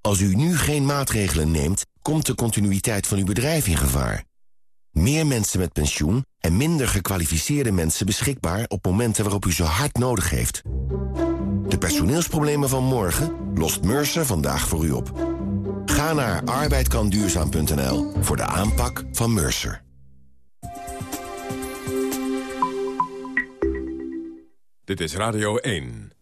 Als u nu geen maatregelen neemt, komt de continuïteit van uw bedrijf in gevaar. Meer mensen met pensioen en minder gekwalificeerde mensen beschikbaar op momenten waarop u ze hard nodig heeft. De personeelsproblemen van morgen lost Mercer vandaag voor u op. Ga naar arbeidkanduurzaam.nl voor de aanpak van Mercer. Dit is Radio 1.